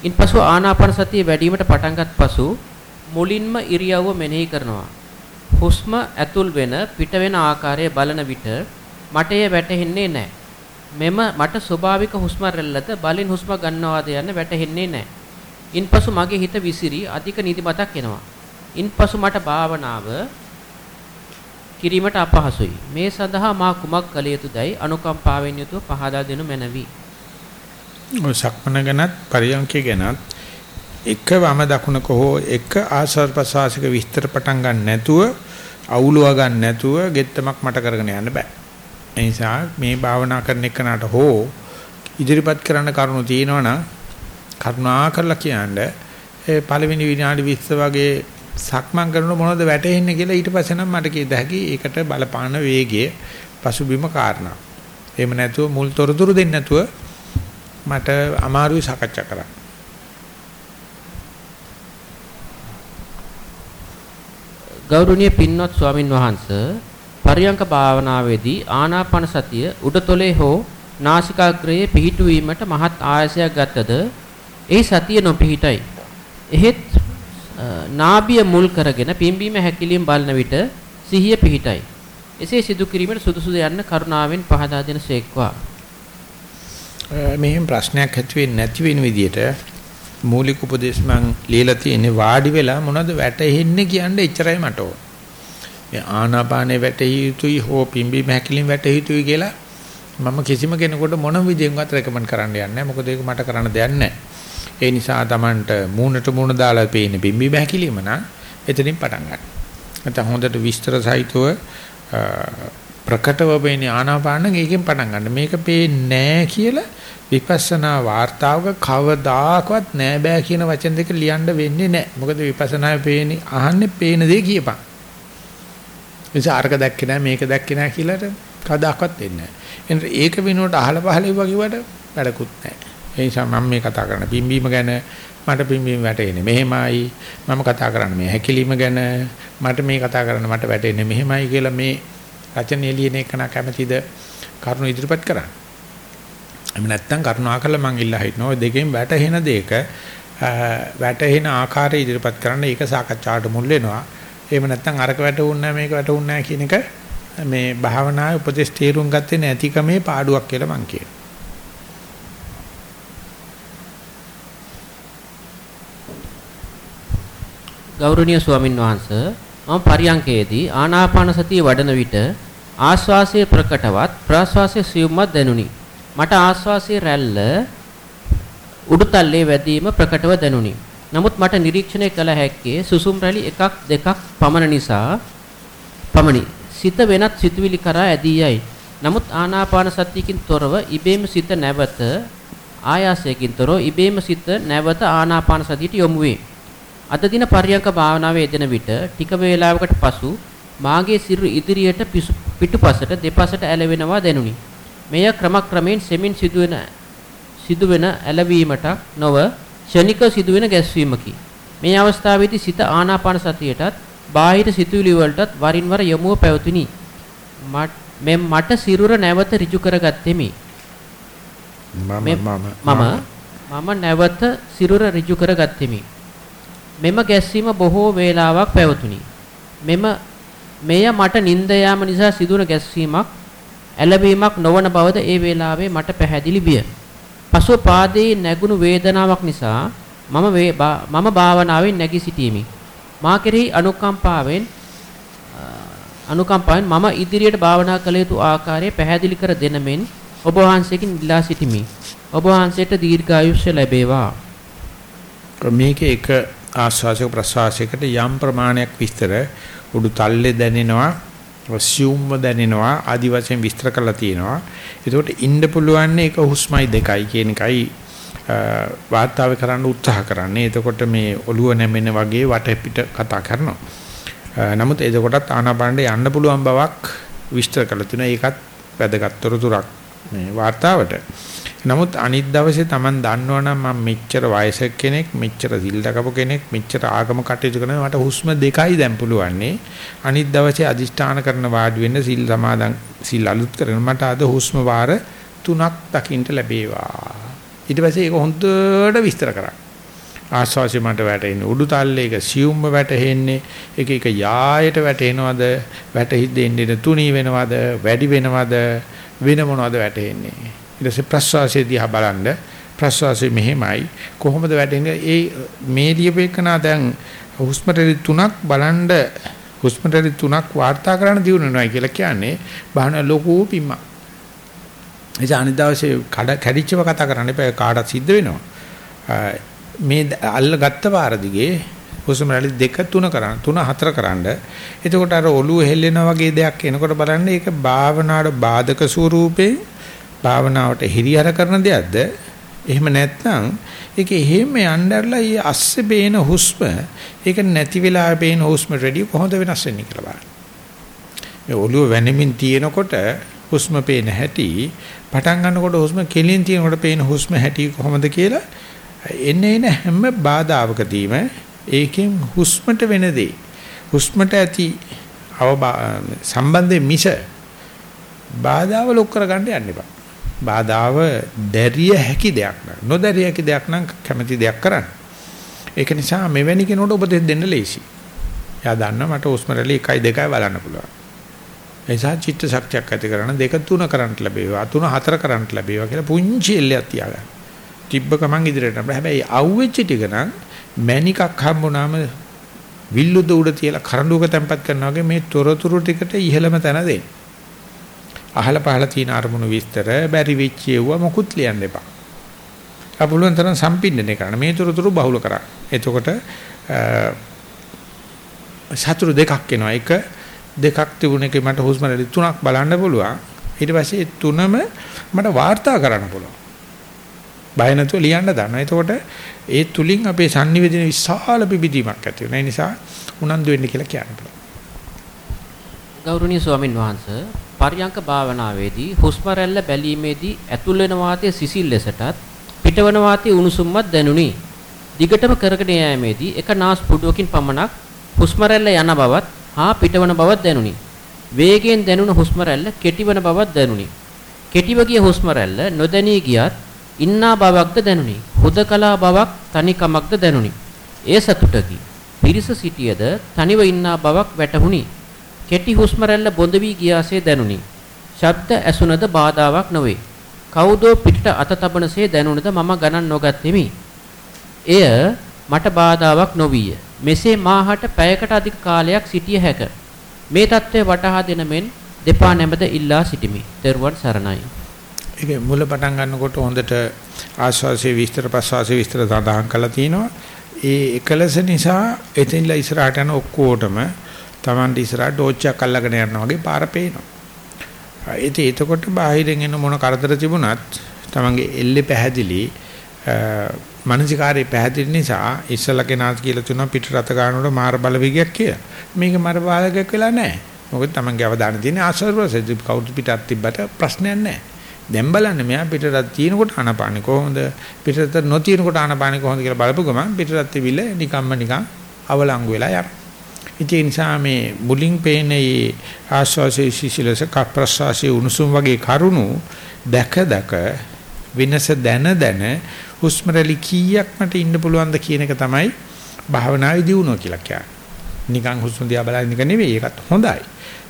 ඉන්පසු ආනාපාන සතිය වැඩිවීමට පටන්ගත් පසු මුලින්ම ඉරියව්ව මෙනෙහි කරනවා. හුස්ම ඇතුල් වෙන පිට වෙන ආකාරය බලන විට මට එය වැටහෙන්නේ නැහැ. මෙම මට ස්වභාවික හුස්ම රැල්ලද බලින් හුස්ම ගන්නවාද යන්න වැටහෙන්නේ නැහැ. ඉන්පසු මගේ හිත විසිරි අධික නිදිමතක් එනවා. ඉන්පසු මට භාවනාව කිරීමට අපහසුයි. මේ සඳහා මා කුමක් කළ යුතුදයි අනුකම්පාවෙන් යුතුව පහදා දෙනු මැනවි. ඔය සක්මන ගැනත් පරියන්කේ ගැනත් එක වම දකුණක හෝ එක ආසර් ප්‍රසවාසික විස්තර පටන් ගන්න නැතුව අවුලව ගන්න නැතුව ගෙත්තමක් මට කරගෙන යන්න බෑ. ඒ නිසා මේ භාවනා කරන එකනට හෝ ඉදිරිපත් කරන්න කරුණු තියෙනවනම් කරුණා කරලා කියන්නේ ඒ පළවෙනි විනාඩි 20 වගේ සක්මන් කරනකොට මොනවද වැටෙන්නේ කියලා ඊට පස්සේ නම් මට කියද හැකි ඒකට බලපාන වේගය පසුබිම කාරණා. එහෙම නැතුව මුල් තොරතුරු දෙන්නේ නැතුව මට අමාරුයි සාකච්ඡා කරන්න. ගෞරවනීය පින්වත් ස්වාමින් වහන්සේ පරියංක භාවනාවේදී ආනාපාන සතිය උඩතොලේ හෝ නාසිකාග්‍රයේ පිහිටුවීමට මහත් ආයසයක් ගතද ඒ සතිය නොපිහිටයි. එහෙත් නාභිය මුල් කරගෙන පිම්බීම හැකිලිම බලන විට සිහිය පිහිටයි. එසේ සිදු කිරීමට සුදුසුද යන්න කරුණාවෙන් පහදා දෙන සේක්වා. මෙහෙම ප්‍රශ්නයක් ඇති වෙන්නේ නැති වෙන විදිහට මූලික උපදේශ මං ලියලා තියෙන්නේ වාඩි වෙලා මොනවද වැටෙන්නේ කියන්නේ එච්චරයි මට ඕන. මේ ආනාපානේ වැටෙහි යුතුයි හෝ පිම්බි මහැකිලින් වැටෙහි යුතුයි කියලා මම කිසිම කෙනෙකුට මොන විදියෙන්වත් රෙකමන්ඩ් කරන්න යන්නේ නැහැ. මොකද ඒක මට කරන්න දෙයක් නැහැ. ඒ නිසා Tamanට මූණට මූණ දාලා පේන පිම්බි මහැකිලිම නම් එතනින් පටන් ගන්න. නැත්නම් හොඳට විස්තර සහිතව ප්‍රකටව පේන ආනාපාන එකෙන් පටන් ගන්න. මේක පේන්නේ නැහැ කියලා විපස්සනා වාර්තාවක කවදාකවත් නෑ බෑ කියන වචන දෙක ලියන්න වෙන්නේ නැහැ. මොකද විපස්සනායේ පේන්නේ අහන්නේ පේන දේ කියපන්. නිසා අරක දැක්කේ නැහැ මේක දැක්කේ නැහැ කියලාට කවදාකවත් වෙන්නේ නැහැ. ඒක වෙනුවට අහල පහල ඉවුවා කිව්වට වැඩකුත් නැහැ. ඒ නිසා මම මේ කතා කරන පිම්බීම ගැන මට පිම්බීම වැටෙන්නේ මෙහෙමයි. මම කතා කරන්නේ මේ හැකිලිම ගැන මට මේ කතා කරන්න මට වැටෙන්නේ මෙහෙමයි කියලා මේ රචනය ලියන එක කැමැතිද කරුණු ඉදිරිපත් කරන්න. එහෙම නැත්නම් කරුණාකරලා මං ඉල්ලා හිටනවා ඔය දෙකෙන් වැටහෙන දෙක වැටහෙන ආකාරය ඉදිරිපත් කරන්න ඒක සාකච්ඡාවට මුල් වෙනවා. එහෙම නැත්නම් අරක වැටුන්නේ නැහැ මේක වැටුන්නේ නැහැ කියන එක මේ භාවනාවේ උපදේශ තීරුම් ගත්තේ නැතිකමේ පාඩුවක් කියලා මං කියනවා. ගෞරවනීය ස්වාමින් වහන්සේ මම පරියංකයේදී ආනාපාන සතිය වඩන විට ආශ්වාසයේ ප්‍රකටවත් ප්‍රාශ්වාසයේ සියුම්වත් දැනුනි. මට ආශ්වාසයේ රැල්ල උඩුතල්ලේ වැදීම ප්‍රකටව දැනුනි. නමුත් මට නිරීක්ෂණය කළ හැක්කේ සුසුම් රැලි එකක් දෙකක් පමණ නිසා පමණි. සිත වෙනත් සිතුවිලි කරා ඇදී යයි. නමුත් ආනාපාන සතියකින් තොරව ඉබේම සිත නැවත ආයාසයකින් තොරව ඉබේම සිත නැවත ආනාපාන සතියට යොමු වේ. අද දින පරියංක භාවනාවේ යෙදෙන විට ටික වේලාවකට පසු මාගේ සිරු ඉදිරියට පිටුපසට දෙපසට ඇලවෙනවා දැනුනි. මෙය ක්‍රමක්‍රමයෙන් සෙමින් සිදුවෙන සිදුවෙන ඇලවීමට නොව ෂණික සිදුවෙන ගැස්වීමකි. මේ අවස්ථාවේදී සිත ආනාපාන සතියටත් බාහිර සිතුවිලි වලටත් වරින් වර යොමුව පැවතුනි. මෙම් මට සිරුර නැවත ඍජු කරගත්තෙමි. මම මම මම නැවත සිරුර ඍජු කරගත්තෙමි. මෙම ගැස්සීම බොහෝ වේලාවක් පැවතුනි. මෙම මෙය මට නිින්ද යාම නිසා සිදුවන ගැස්සීමක් ඇලවීමක් නොවන බවද ඒ වේලාවේ මට පැහැදිලි විය. පසුව පාදයේ නැගුණු වේදනාවක් නිසා මම මම භාවනාවෙන් නැගී සිටීමි. මා කෙරෙහි අනුකම්පාවෙන් අනුකම්පාවෙන් මම ඉදිරියට භාවනා කළ යුතු ආකාරය පැහැදිලි කර දෙන මෙන් ඔබ වහන්සේකින් ඉල්ලා සිටිමි. ඔබ වහන්සේට දීර්ඝායුෂ ලැබේවා. මේකේ එක ආස්වාසයක ප්‍රසවාසයකට යම් ප්‍රමාණයක් විස්තර උඩු තල්ලේ දැනෙනවා assume දැනෙනවා ආදි වශයෙන් විස්තර කරලා තියෙනවා. ඒකට ඉන්න පුළුවන් එක හුස්මයි දෙකයි කියන එකයි වාතාවය කරන්න උත්සාහ කරන්නේ. එතකොට මේ ඔළුව නැමෙන වගේ වටපිට කතා කරනවා. නමුත් එතකොටත් ආනාපානට යන්න පුළුවන් බවක් විස්තර කරලා තිනවා. ඒකත් වැදගත් තොරතුරක් මේ වාතාවට. නමුත් අනිත් දවසේ Taman දන්නවනම් මම මෙච්චර වයසක කෙනෙක් මෙච්චර සිල් දකපු කෙනෙක් මෙච්චර ආගම කටයුතු කරන මට හුස්ම දෙකයි දැන් පුළුවන්නේ. අනිත් දවසේ අදිෂ්ඨාන කරන වාඩි වෙන්න සිල් සමාදන් සිල් අලුත් කරන මට අද හුස්ම වාර තුනක් දකින්න ලැබේවා. ඊට පස්සේ ඒක හොඳට විස්තර කරා ආස්වාසිය මට වැටෙන්නේ උඩු තල්ලේ එක සියුම්ම වැටෙන්නේ එක එක යායට වැටෙනවද වැටහිද්දෙන්නේ තුනී වෙනවද වැඩි වෙනවද වෙන මොනවද වැටෙන්නේ? ඊට පස්සේ ප්‍රස්වාසය දිහා බලන්න ප්‍රස්වාසය මෙහෙමයි. කොහොමද වැටෙන්නේ? ඒ මේ ලියපෙකනා දැන් හුස්ම තුනක් බලන්න හුස්ම තුනක් වාර්තා කරන්න දිනුනොයි කියලා කියන්නේ බාහන ලොකු පිම්මක්. එනිසා අනිත් දවසේ කඩ කැඩිච්චව කතා කරන්න එපා. කාටත් සිද්ධ වෙනවා. මේ අල්ල ගත්ත පාර දිගේ හුස්ම රැලි දෙක තුන කරන්න තුන හතර කරන්න. එතකොට අර ඔළුව හෙල්ලෙනා වගේ දෙයක් එනකොට බලන්න ඒක භාවනාවට බාධක ස්වරූපේ භාවනාවට හිරියර කරන දෙයක්ද එහෙම නැත්නම් ඒක එහෙම යnderලා ඊ අස්සේ බේන හුස්ම ඒක නැති වෙලා බේන හුස්ම රෙඩි කොහොමද වෙනස් වෙන්නේ කියලා බලන්න. මේ ඔළුව වෙනමින් තියෙනකොට හුස්ම පේන හැටි පටන් ගන්නකොට හුස්ම කෙලින් තියෙනකොට පේන හුස්ම හැටි කොහොමද කියලා එන්නේ එන හැම බාධාවකදීම ඒකෙන් හුස්මට වෙන දේ හුස්මට ඇති සම්බන්ධයේ මිස බාධාව ලොක් කරගන්න යන්න එපා. බාධාව දැරිය හැකි දෙයක් නෑ. නොදැරිය හැකි දෙයක් නම් කැමැති දෙයක් කරන්න. ඒක නිසා මෙවැනි කෙනෙකුට උපදෙස් දෙන්න ලේසි. එයා දන්නා මට හුස්ම රැලි 1යි 2යි බලන්න පුළුවන්. එසා චිත්ත ශක්තියක් ඇති කරන දෙක තුන කරන්ට ලැබේවා තුන හතර කරන්ට ලැබේවා කියලා පුංචි එල්ලයක් තියාගන්න. තිබ්බ ගමන් ඉදිරියට යන්න. හැබැයි අවුෙච්ච ටික නම් මැණිකක් හම්බුනාම විල්ලුද උඩ තියලා කරඬුවක තැම්පත් කරනවා වගේ මේ තොරතුරු ටිකට ඉහළම තැන දෙන්න. අහල පහල තියෙන අරමුණු විස්තර බැරි වෙච්ච ඒවා මොකුත් ලියන්න එපා. අපුලුවන් තරම් සම්පින්නනේ කරන්න මේ තොරතුරු බහුල කරා. එතකොට සතුරු දෙකක් එනවා. එක දෙකක් තිබුණ එකේ මට හුස්ම රැලි තුනක් බලන්න පුළුවන්. ඊට පස්සේ ඒ තුනම මට වාර්තා කරන්න පුළුවන්. බය නැතුව ලියන්න දන්නවා. එතකොට ඒ තුලින් අපේ sannivedana විශාල පිබිදීමක් ඇති වෙනවා. ඒ නිසා උනන්දු වෙන්න කියලා කියන්න පුළුවන්. ගෞරවනීය ස්වාමින් වහන්සේ පර්යංක භාවනාවේදී හුස්ම රැල්ල බැලීමේදී ඇතුල් වෙන වාතයේ සිසිල් ලෙසටත් පිටවන වාතයේ උණුසුම්වත් දැනුනි. දිගටම කරගෙන යෑමේදී එක නාස් පුඩුවකින් පමණක් හුස්ම රැල්ල යන බවත් හා පිටවන බවත් දැනුනි. වේගයෙන් දැනුණ හුස්ම රැල්ල කෙටිවන බවත් දැනුනි. කෙටිව ගිය හුස්ම රැල්ල නොදැනී ගියත් ඉන්නා බවක්ද දැනුනි. හුදකලා බවක් තනිකමක්ද දැනුනි. ඒ සතුටකි. පිරිස සිටියද තනිව ඉන්නා බවක් වැටහුණි. කෙටි හුස්ම රැල්ල බොඳ වී ගියාසේ දැනුනි. ශබ්ද ඇසුනද බාධාවක් නොවේ. කවුදෝ පිටට අත තබනසේ දැනුණද මම ගණන් නොගත්ෙමි. එය මට බාධාවක් නොවිය. මෙසේ මාහට පැයකට අධික කාලයක් සිටිය හැක. මේ தත්ත්වය වටහා දෙන මෙන් දෙපා නැමද ඉල්ලා සිටිමි. ත්වන් සරණයි. ඒක මුල පටන් ගන්නකොට හොඳට ආශ්වාසයේ විස්තර ප්‍රශ්වාසයේ විස්තර සඳහන් කරලා තිනවා. ඒ එකලස නිසා එතෙන්ලා ඉස්සරහට යන ඔක්කොටම Tamande ඉස්සරහට ඩෝච්චයක් අල්ලගෙන යනවා වගේ පාර පේනවා. ඒත් එතකොට බාහිරින් එන මොන කරදර තිබුණත් Tamange එල්ලේ පැහැදිලි මානසිකාරේ පැහැදිලි නිසා ඉස්සලා කෙනාත් කියලා තුන පිට රත ගන්නකොට මාර බලවේගයක් කියලා. මේක මාර බලවේගයක් වෙලා නැහැ. මොකද Tamange අවධානය තියෙන්නේ ආශ්‍රව ප්‍රසෙදි කවුරු පිටත් තිබ්බට ප්‍රශ්නයක් නැහැ. දැන් බලන්න මෙයා පිටරට තියෙනකොට ආනපානෙ කොහොමද පිටරට නොතියනකොට ආනපානෙ කොහොමද කියලා බලපු ගමන් පිටරට තිබිල නිකම්ම නිකන් අවලංගු වෙලා යනවා. ඒ නිසා මේ මුලින් පේන මේ ආශ්වාසයේ සිසිලස කප්‍රශ්වාසයේ උණුසුම් වගේ කරුණු දැක දැක වෙනස දැන දැන හුස්ම රැලි කීයක් මට ඉන්න පුළුවන්ද කියන එක තමයි භාවනාවේ දියුණුව කියලා කියන්නේ. නිකන් හුස්ම දිහා බලන එක නෙවෙයි ඒකත් හොඳයි.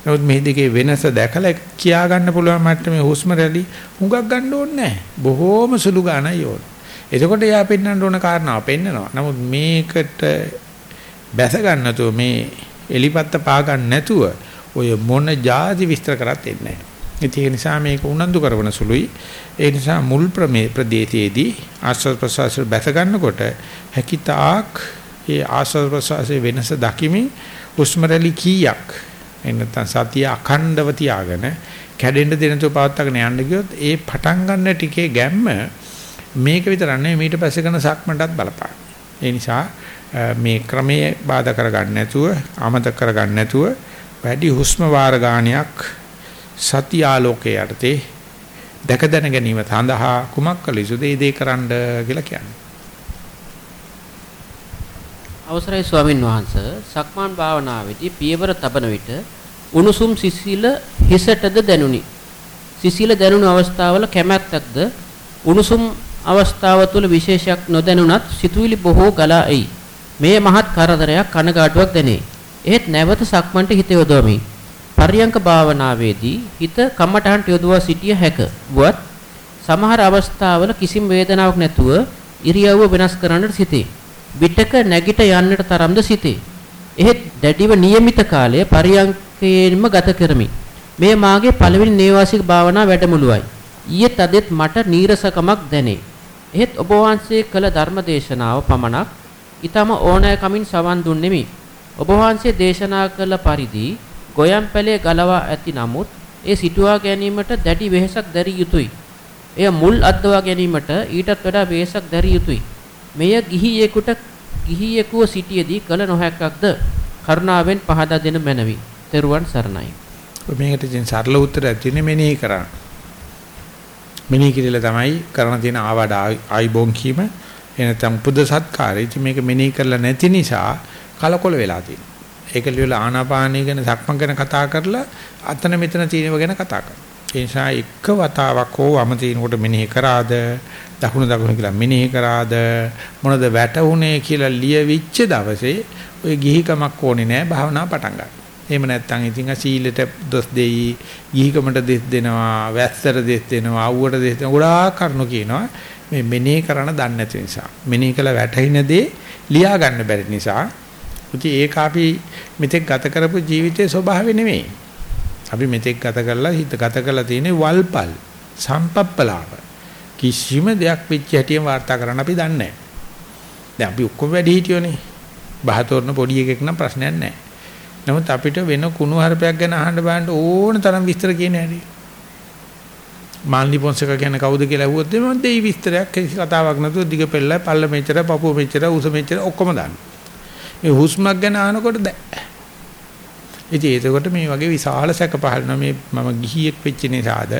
නමුත් මේ දෙකේ වෙනස දැකලා කියා ගන්න පුළුවන් මට්ටමේ හුස්ම රැලි හුඟක් ගන්න ඕනේ නැහැ. බොහෝම සුළු ගණයි ඕන. එතකොට යා පෙන්වන්න ඕන කාරණාව පෙන්නනවා. නමුත් මේකට බැස ගන්නතෝ මේ එලිපත්ත පා ගන්න නැතුව ඔය මොන જાති විස්තර කරත් එන්නේ නැහැ. ඒක නිසා මේක උනන්දු කරන සුළුයි. ඒ නිසා මුල් ප්‍රදේශයේදී ආස්වාද ප්‍රසවාස බැස ගන්නකොට හැකිතාක් ඒ ආස්වාද ප්‍රසවාසයේ වෙනස දකිමින් හුස්ම රැලි කීයක් එන්නතන් සතිය අඛණ්ඩව තියාගෙන කැඩෙන්න දෙනතු පවත්වාගෙන යන්න ගියොත් ඒ පටන් ගන්න ටිකේ ගැම්ම මේක විතර නෙවෙයි ඊට පස්සේ කරන සක්මටත් බලපාන. ඒ නිසා මේ ක්‍රමයේ බාධා කරගන්න නැතුව අමතක කරගන්න නැතුව වැඩි හුස්ම වාර ගාණයක් සති ආලෝකයේ යටතේ දැක දැන ගැනීම සඳහා කුමක් කළ යුතුද ඒ දේ කරන්න කියලා කියන්නේ. අවසරයි ස්වාමින් වහන්සේ සක්මන් භාවනාවේදී පියවර තබන විට උණුසුම් සිසිල හිසටද දැනුනි. සිසිල දැනුණු අවස්ථාවල කැමැත්තක්ද උණුසුම් අවස්ථාව තුළ විශේෂයක් නොදැනුණත් සිතුවිලි බොහෝ ගලා එයි. මේ මහත් කරදරයක් කනගාටුවක් දැනේ. එහෙත් නැවත සක්මන්ට හිත යොදවමි. පරියංක භාවනාවේදී හිත කම්මටහන්ට යොදවා සිටිය හැක. වුවත් සමහර අවස්ථාවල කිසිම වේදනාවක් නැතුව ඉරියව්ව වෙනස් කරන්නට සිටේ. විටක නැගිට යන්නට තරම්ද සිටේ. එහෙත් දැඩිව નિયમિત කාලය පරියංකයෙන්ම ගත කරමි. මේ මාගේ පළවෙනි නේවාසික භාවනා වැඩමුළුවයි. ඊයේ තදෙත් මට නීරසකමක් දැනේ. එහෙත් ඔබ වහන්සේ කළ ධර්මදේශනාව පමණක් ඊටම ඕනෑකමින් සවන් දුන්නෙමි. ඔබ වහන්සේ දේශනා කළ පරිදි ගොයම් පැලේ ගලවා ඇති නමුත් ඒ සිටුවා ගැනීමට දැඩි වෙහෙසක් දැරිය යුතුය. එය මුල් අද්දවා ගැනීමට ඊටත් වඩා වෙහෙසක් දැරිය යුතුය. මෙය ගිහියෙකුට ගිහියෙකුව සිටියේදී කළ නොහැක්කක්ද කරුණාවෙන් පහදා දෙන මැනවි. තෙරුවන් සරණයි. මේකට ඉතින් සරල උත්තරයක් තියෙන්නේ මෙනෙහි කරන්න. මෙනෙහි කිරීලා තමයි කරණ තියෙන ආවඩ ආයිබෝන් කීම එනතම් පුද සත්කාරය. ඉතින් මේක මෙනෙහි කරලා නැති නිසා කලකොල වෙලා තියෙනවා. ඒක ලියලා ආනාපානය ගැන සක්මන් ගැන කතා කරලා අතන මෙතන තියෙනව ගැන කතා කරනවා. ඒ නිසා එක වතාවක් හෝ වම තිනකොට මෙනෙහි කරාද දකුණු දකුණු කියලා මෙනෙහි කරාද මොනද වැටුනේ කියලා ලියවිච්ච දවසේ ඔය ගිහිකමක් ඕනේ නෑ භාවනා පටන් ගන්න. එහෙම නැත්නම් ඉතින් සීලෙට දොස් දෙයි, ගිහිකමට දෙස් දෙනවා, වැස්සට දෙස් දෙනවා, අවුවට දෙස් දෙනවා. ගොඩාක් කරුණු කියනවා. මේ මෙනෙහි කරන දන්නේ නැති නිසා. මෙනෙහි කළ වැටහින දේ ලියා ගන්න බැරි නිසා. ඉතින් ඒක අපි මෙතෙක් ගත කරපු ජීවිතයේ ස්වභාවය නෙමෙයි. අපි මෙතෙක් ගත කරලා හිත ගත කරලා තියෙන්නේ වල්පල් සම්පප්පලාව කිසිම දෙයක් වෙච්ච හැටියෙන් වාර්තා කරන්න අපි දන්නේ නැහැ. දැන් අපි ඔක්කොම වැඩි හිටියෝනේ. බහතෝරන පොඩි එකෙක් නම් ප්‍රශ්නයක් නැහැ. නමුත් අපිට වෙන කුණු හරපයක් ගැන අහන්න බලන්න ඕන තරම් විස්තර කියන හැටි. මාල්නි පොන්සේක ගැන කවුද කියලා ඇහුවොත් එමන් දෙයි විස්තරයක් කිසි කතාවක් නැතුව දිග පෙළලා පල්ල මෙච්චර පපුව මෙච්චර උස මෙච්චර ඔක්කොම දාන්න. මේ හුස්මක් ගැන අහනකොට දැ ඉතින් ඒකකොට මේ වගේ විශාල සැක පහළන මේ මම ගිහියෙක් වෙච්ච නිසාද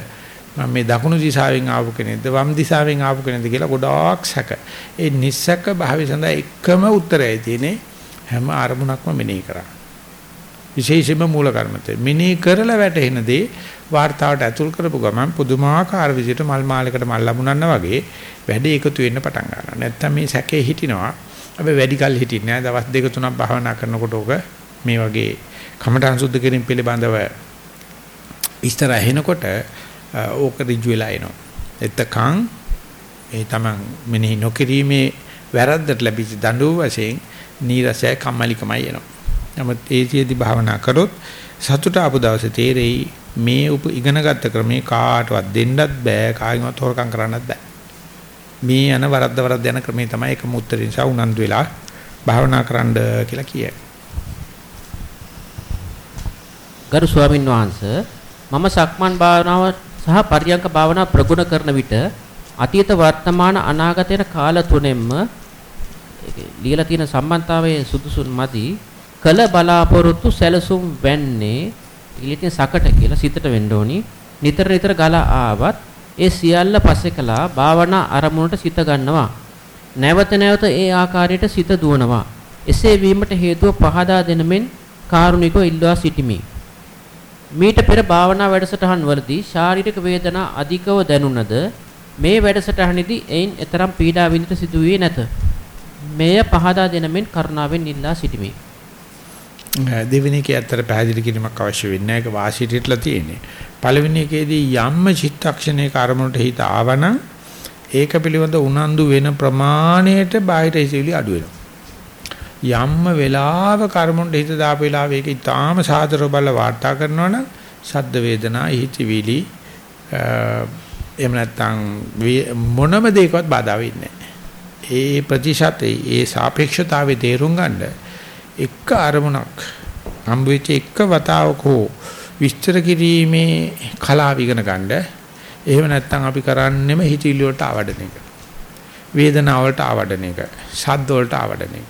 මම මේ දකුණු දිශාවෙන් ආපු කෙනෙක්ද වම් දිශාවෙන් ආපු කෙනෙක්ද කියලා ගොඩාක් සැක. ඒ නිස්සක භාවය සඳහා එකම උත්තරය තියෙන්නේ හැම අරමුණක්ම මෙනෙහි කරා. විශේෂයෙන්ම මූල කර්මතේ මෙනෙහි කරලා වැටෙන දේ වார்த்தාවට ඇතුල් කරපු ගමන් පුදුමාකාර විදිහට මල් මාලයකට මල් ලැබුණා වගේ වැඩේ එකතු වෙන්න පටන් ගන්නවා. නැත්තම් මේ සැකේ හිටිනවා. අපි වැඩි කල් හිටින්නේ නැහැ. දවස් දෙක තුනක් භාවනා කරනකොට ඔක මේ වගේ කමඨං සුද්ධ කිරීම පිළිබඳව විස්තර ඇහෙනකොට ඕක ඍජු වෙලා එනවා. එතකන් ඒ තමන් මෙනෙහි නොකිරීමේ වැරද්දට ලැබිච්ච දඬුව වශයෙන් නීරසය කම්මැලිකමයි එනවා. නමුත් ඒතියෙදි භාවනා කරොත් සතුට ආපු දවසේ තේරෙයි මේ උප ඉගෙනගත්ත ක්‍රමේ කාටවත් දෙන්නත් බෑ කායිමත් හොරකම් කරන්නත් බෑ. මේ යන වරද්ද වරද්ද යන ක්‍රමේ තමයි එකම උත්තරින් නිසා උනන්දු වෙලා භාවනා කරන්න කියලා කියයි. ගරු ස්වාමින් වහන්සේ මම සක්මන් භාවනාව සහ පරියංක භාවනාව ප්‍රගුණ කරන විට අතීත වර්තමාන අනාගත යන කාල තුනෙන්ම ලියලා තියෙන සම්බන්ධතාවයේ සුදුසුන් මදි කල බලාපොරොත්තු සැලසුම් වෙන්නේ ඊළිතින් සකට කියලා සිතට වෙන්න ඕනි නිතර නිතර ගලා ආවත් ඒ සියල්ල පස්සේ කළා භාවනා අරමුණට සිත ගන්නවා නැවත නැවත ඒ ආකාරයට සිත දුවනවා එසේ වීමට හේතුව පහදා දෙන මෙන් කාරුණිකව ඉල්වා සිටිමි මීට පෙර භාවනා වැඩසටහන් වලදී ශාරීරික වේදනා අධිකව දැනුණද මේ වැඩසටහනේදී එයින් එතරම් පීඩා විඳිට සිදුවේ නැත. මෙය පහදා දෙනමින් කරුණාවෙන් ඉල්ලා සිටිමි. දෙවෙනි එකේ ඇත්තට පැහැදිලි කිරීමක් අවශ්‍ය වෙන්නේ නැහැ. ඒක වාසියටලා තියෙන්නේ. පළවෙනි එකේදී යම්ම චිත්තක්ෂණයක අරමුණට හිත ආවනම් ඒක පිළිබඳ උනන්දු වෙන ප්‍රමාණයට බාහිර හිසිලි අඩු වෙනවා. යම්ම වෙලාව කර්මොන්ට හිත දාපු වෙලාව ඒක ඊටාම සාදරව බල වාර්තා කරනවනම් ශබ්ද වේදනා හිතවිලි එහෙම නැත්නම් මොනම දෙයකවත් බාධා වෙන්නේ ඒ ප්‍රතිශතේ ඒ සාපේක්ෂතාවේ තේරුම් ගන්න එක අරමුණක්. හම්බ වෙච්ච එක වතාවක හෝ විස්තර කිරීමේ කලාව ඉගෙන ගන්න එහෙම නැත්නම් අපි කරන්නේම හිතවිලි වලට ආවඩන එක. වේදනාව වලට ආවඩන එක. ශබ්ද වලට ආවඩන එක.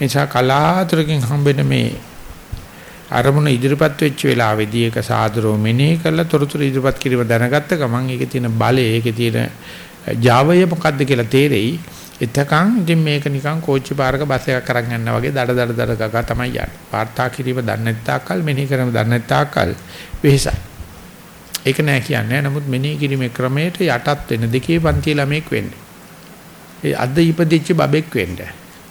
නිසා කලාතුරකින් හම්බෙන මේ අරමුණ ඉදිරිපත් වෙච්ච වෙලාවේදී ඒක සාදරව මෙනෙහි කරලා තොරතුරු ඉදිරිපත් කිරීම දැනගත්ත ගමන් ඒකේ තියෙන බලය ඒකේ තියෙන Javaය මොකද්ද කියලා තේරෙයි. එතකන් ඉතින් මේක නිකන් කෝච්චි පාරක බස් එකක් අරන් යනවා වගේ දඩ දඩ දඩ ගගා තමයි යන්නේ. වාර්තා කිරීම දන්නේ නැත්තාකල් මෙනෙහි කිරීම දන්නේ නැත්තාකල් වෙහසයි. ඒක නෑ කියන්නේ. නමුත් මෙනෙහි කිරීමේ ක්‍රමයට යටත් වෙන දෙකේ පන්ති ළමෙක් වෙන්නේ. ඒ අද ඉපදිච්ච බබෙක් වෙන්න.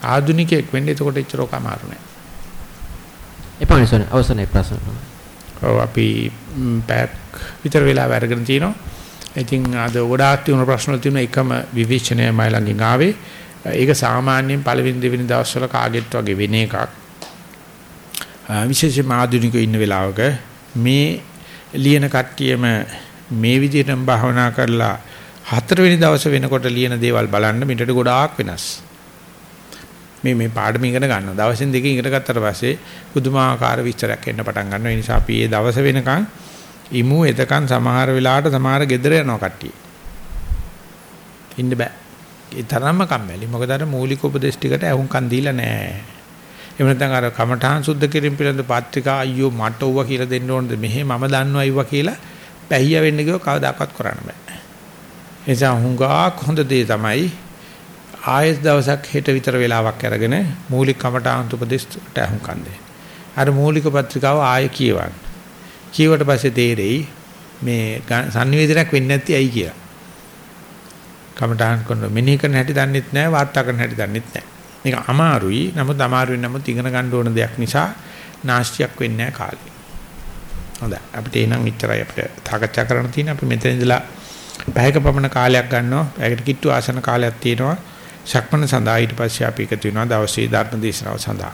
ආදුනිකයෙක් වෙන්න එතකොට එච්චරක අමාරු නෑ. එපමණයි සෝන අවසනයි ප්‍රශ්න. ඔව් අපි පැක් විතර වෙලාව අරගෙන තිනවා. ඉතින් අද ගොඩාක් තියෙන ප්‍රශ්න තියෙන එකම විවේචනය මයි ළඟින් ආවේ. ඒක සාමාන්‍යයෙන් පළවෙනි දෙවෙනි දවස්වල කාගෙත් වගේ වෙන එකක්. විශේෂයෙන්ම ආධුනිකයෝ ඉන්න වෙලාවක මේ ලියන කට්ටියම මේ විදිහටම භාවනා කරලා හතරවෙනි දවස වෙනකොට ලියන දේවල් බලන්න මිටට ගොඩාක් වෙනස්. මේ මේ පාඩම ඉගෙන ගන්නවා. දවසෙන් දෙකකින් ඉගෙන ගත්තට පස්සේ පුදුමාකාර විස්තරයක් එන්න පටන් ගන්නවා. ඒ නිසා අපි මේ දවස වෙනකන් ඉමු එතකන් සමහර වෙලාවට සමහර gedera යනවා කට්ටිය. ඉන්න බෑ. ඒ තරම්ම කම්මැලි. මොකද අර මූලික උපදේශ ටිකට අහුම්කම් දීලා නැහැ. එහෙම නැත්නම් අර කමඨාන් සුද්ධ කිරීම පිළිබඳ පත්‍රිකා අයියෝ මට ඕවා කියලා දෙන්න ඕනද මෙහෙ මම දන්නවා අයිවා කියලා පැහිය වෙන්න ගියව කවදාකවත් කරන්න බෑ. ඒ නිසා හුඟක් හොඳ දේ තමයි ආයෙත් දවසක් හෙට විතර වෙලාවක් අරගෙන මූලික කමඨාන් උපදේශට අහුම්කම් දෙන්න. අර මූලික පත්‍රිකාව ආයෙ කියවන්න. කියවට පස්සේ තේරෙයි මේ sannivedanayak වෙන්නේ නැති ඇයි කියලා. කමඨාන් කරන මෙනෙහි කරන හැටි දන්නෙත් නැහැ වාර්තා කරන හැටි දන්නෙත් නැහැ. මේක අමාරුයි. නමුත් අමාරුයි නමුත් ඉගෙන ගන්න ඕන දෙයක් නිසා නාස්තියක් වෙන්නේ නැහැ කාලේ. හොඳයි. අපිට එනං ඉච්චරයි අපිට සාකච්ඡා කරන්න තියෙන අපි මෙතන ඉඳලා පැයක පමණ කාලයක් ගන්නවා. පැයකට කිට්ටු ආසන කාලයක් තියෙනවා. ශක්මණ සඳහා ඊට පස්සේ අපි එකතු වෙනවා දවසේ ධර්ම දේශනාව සඳහා.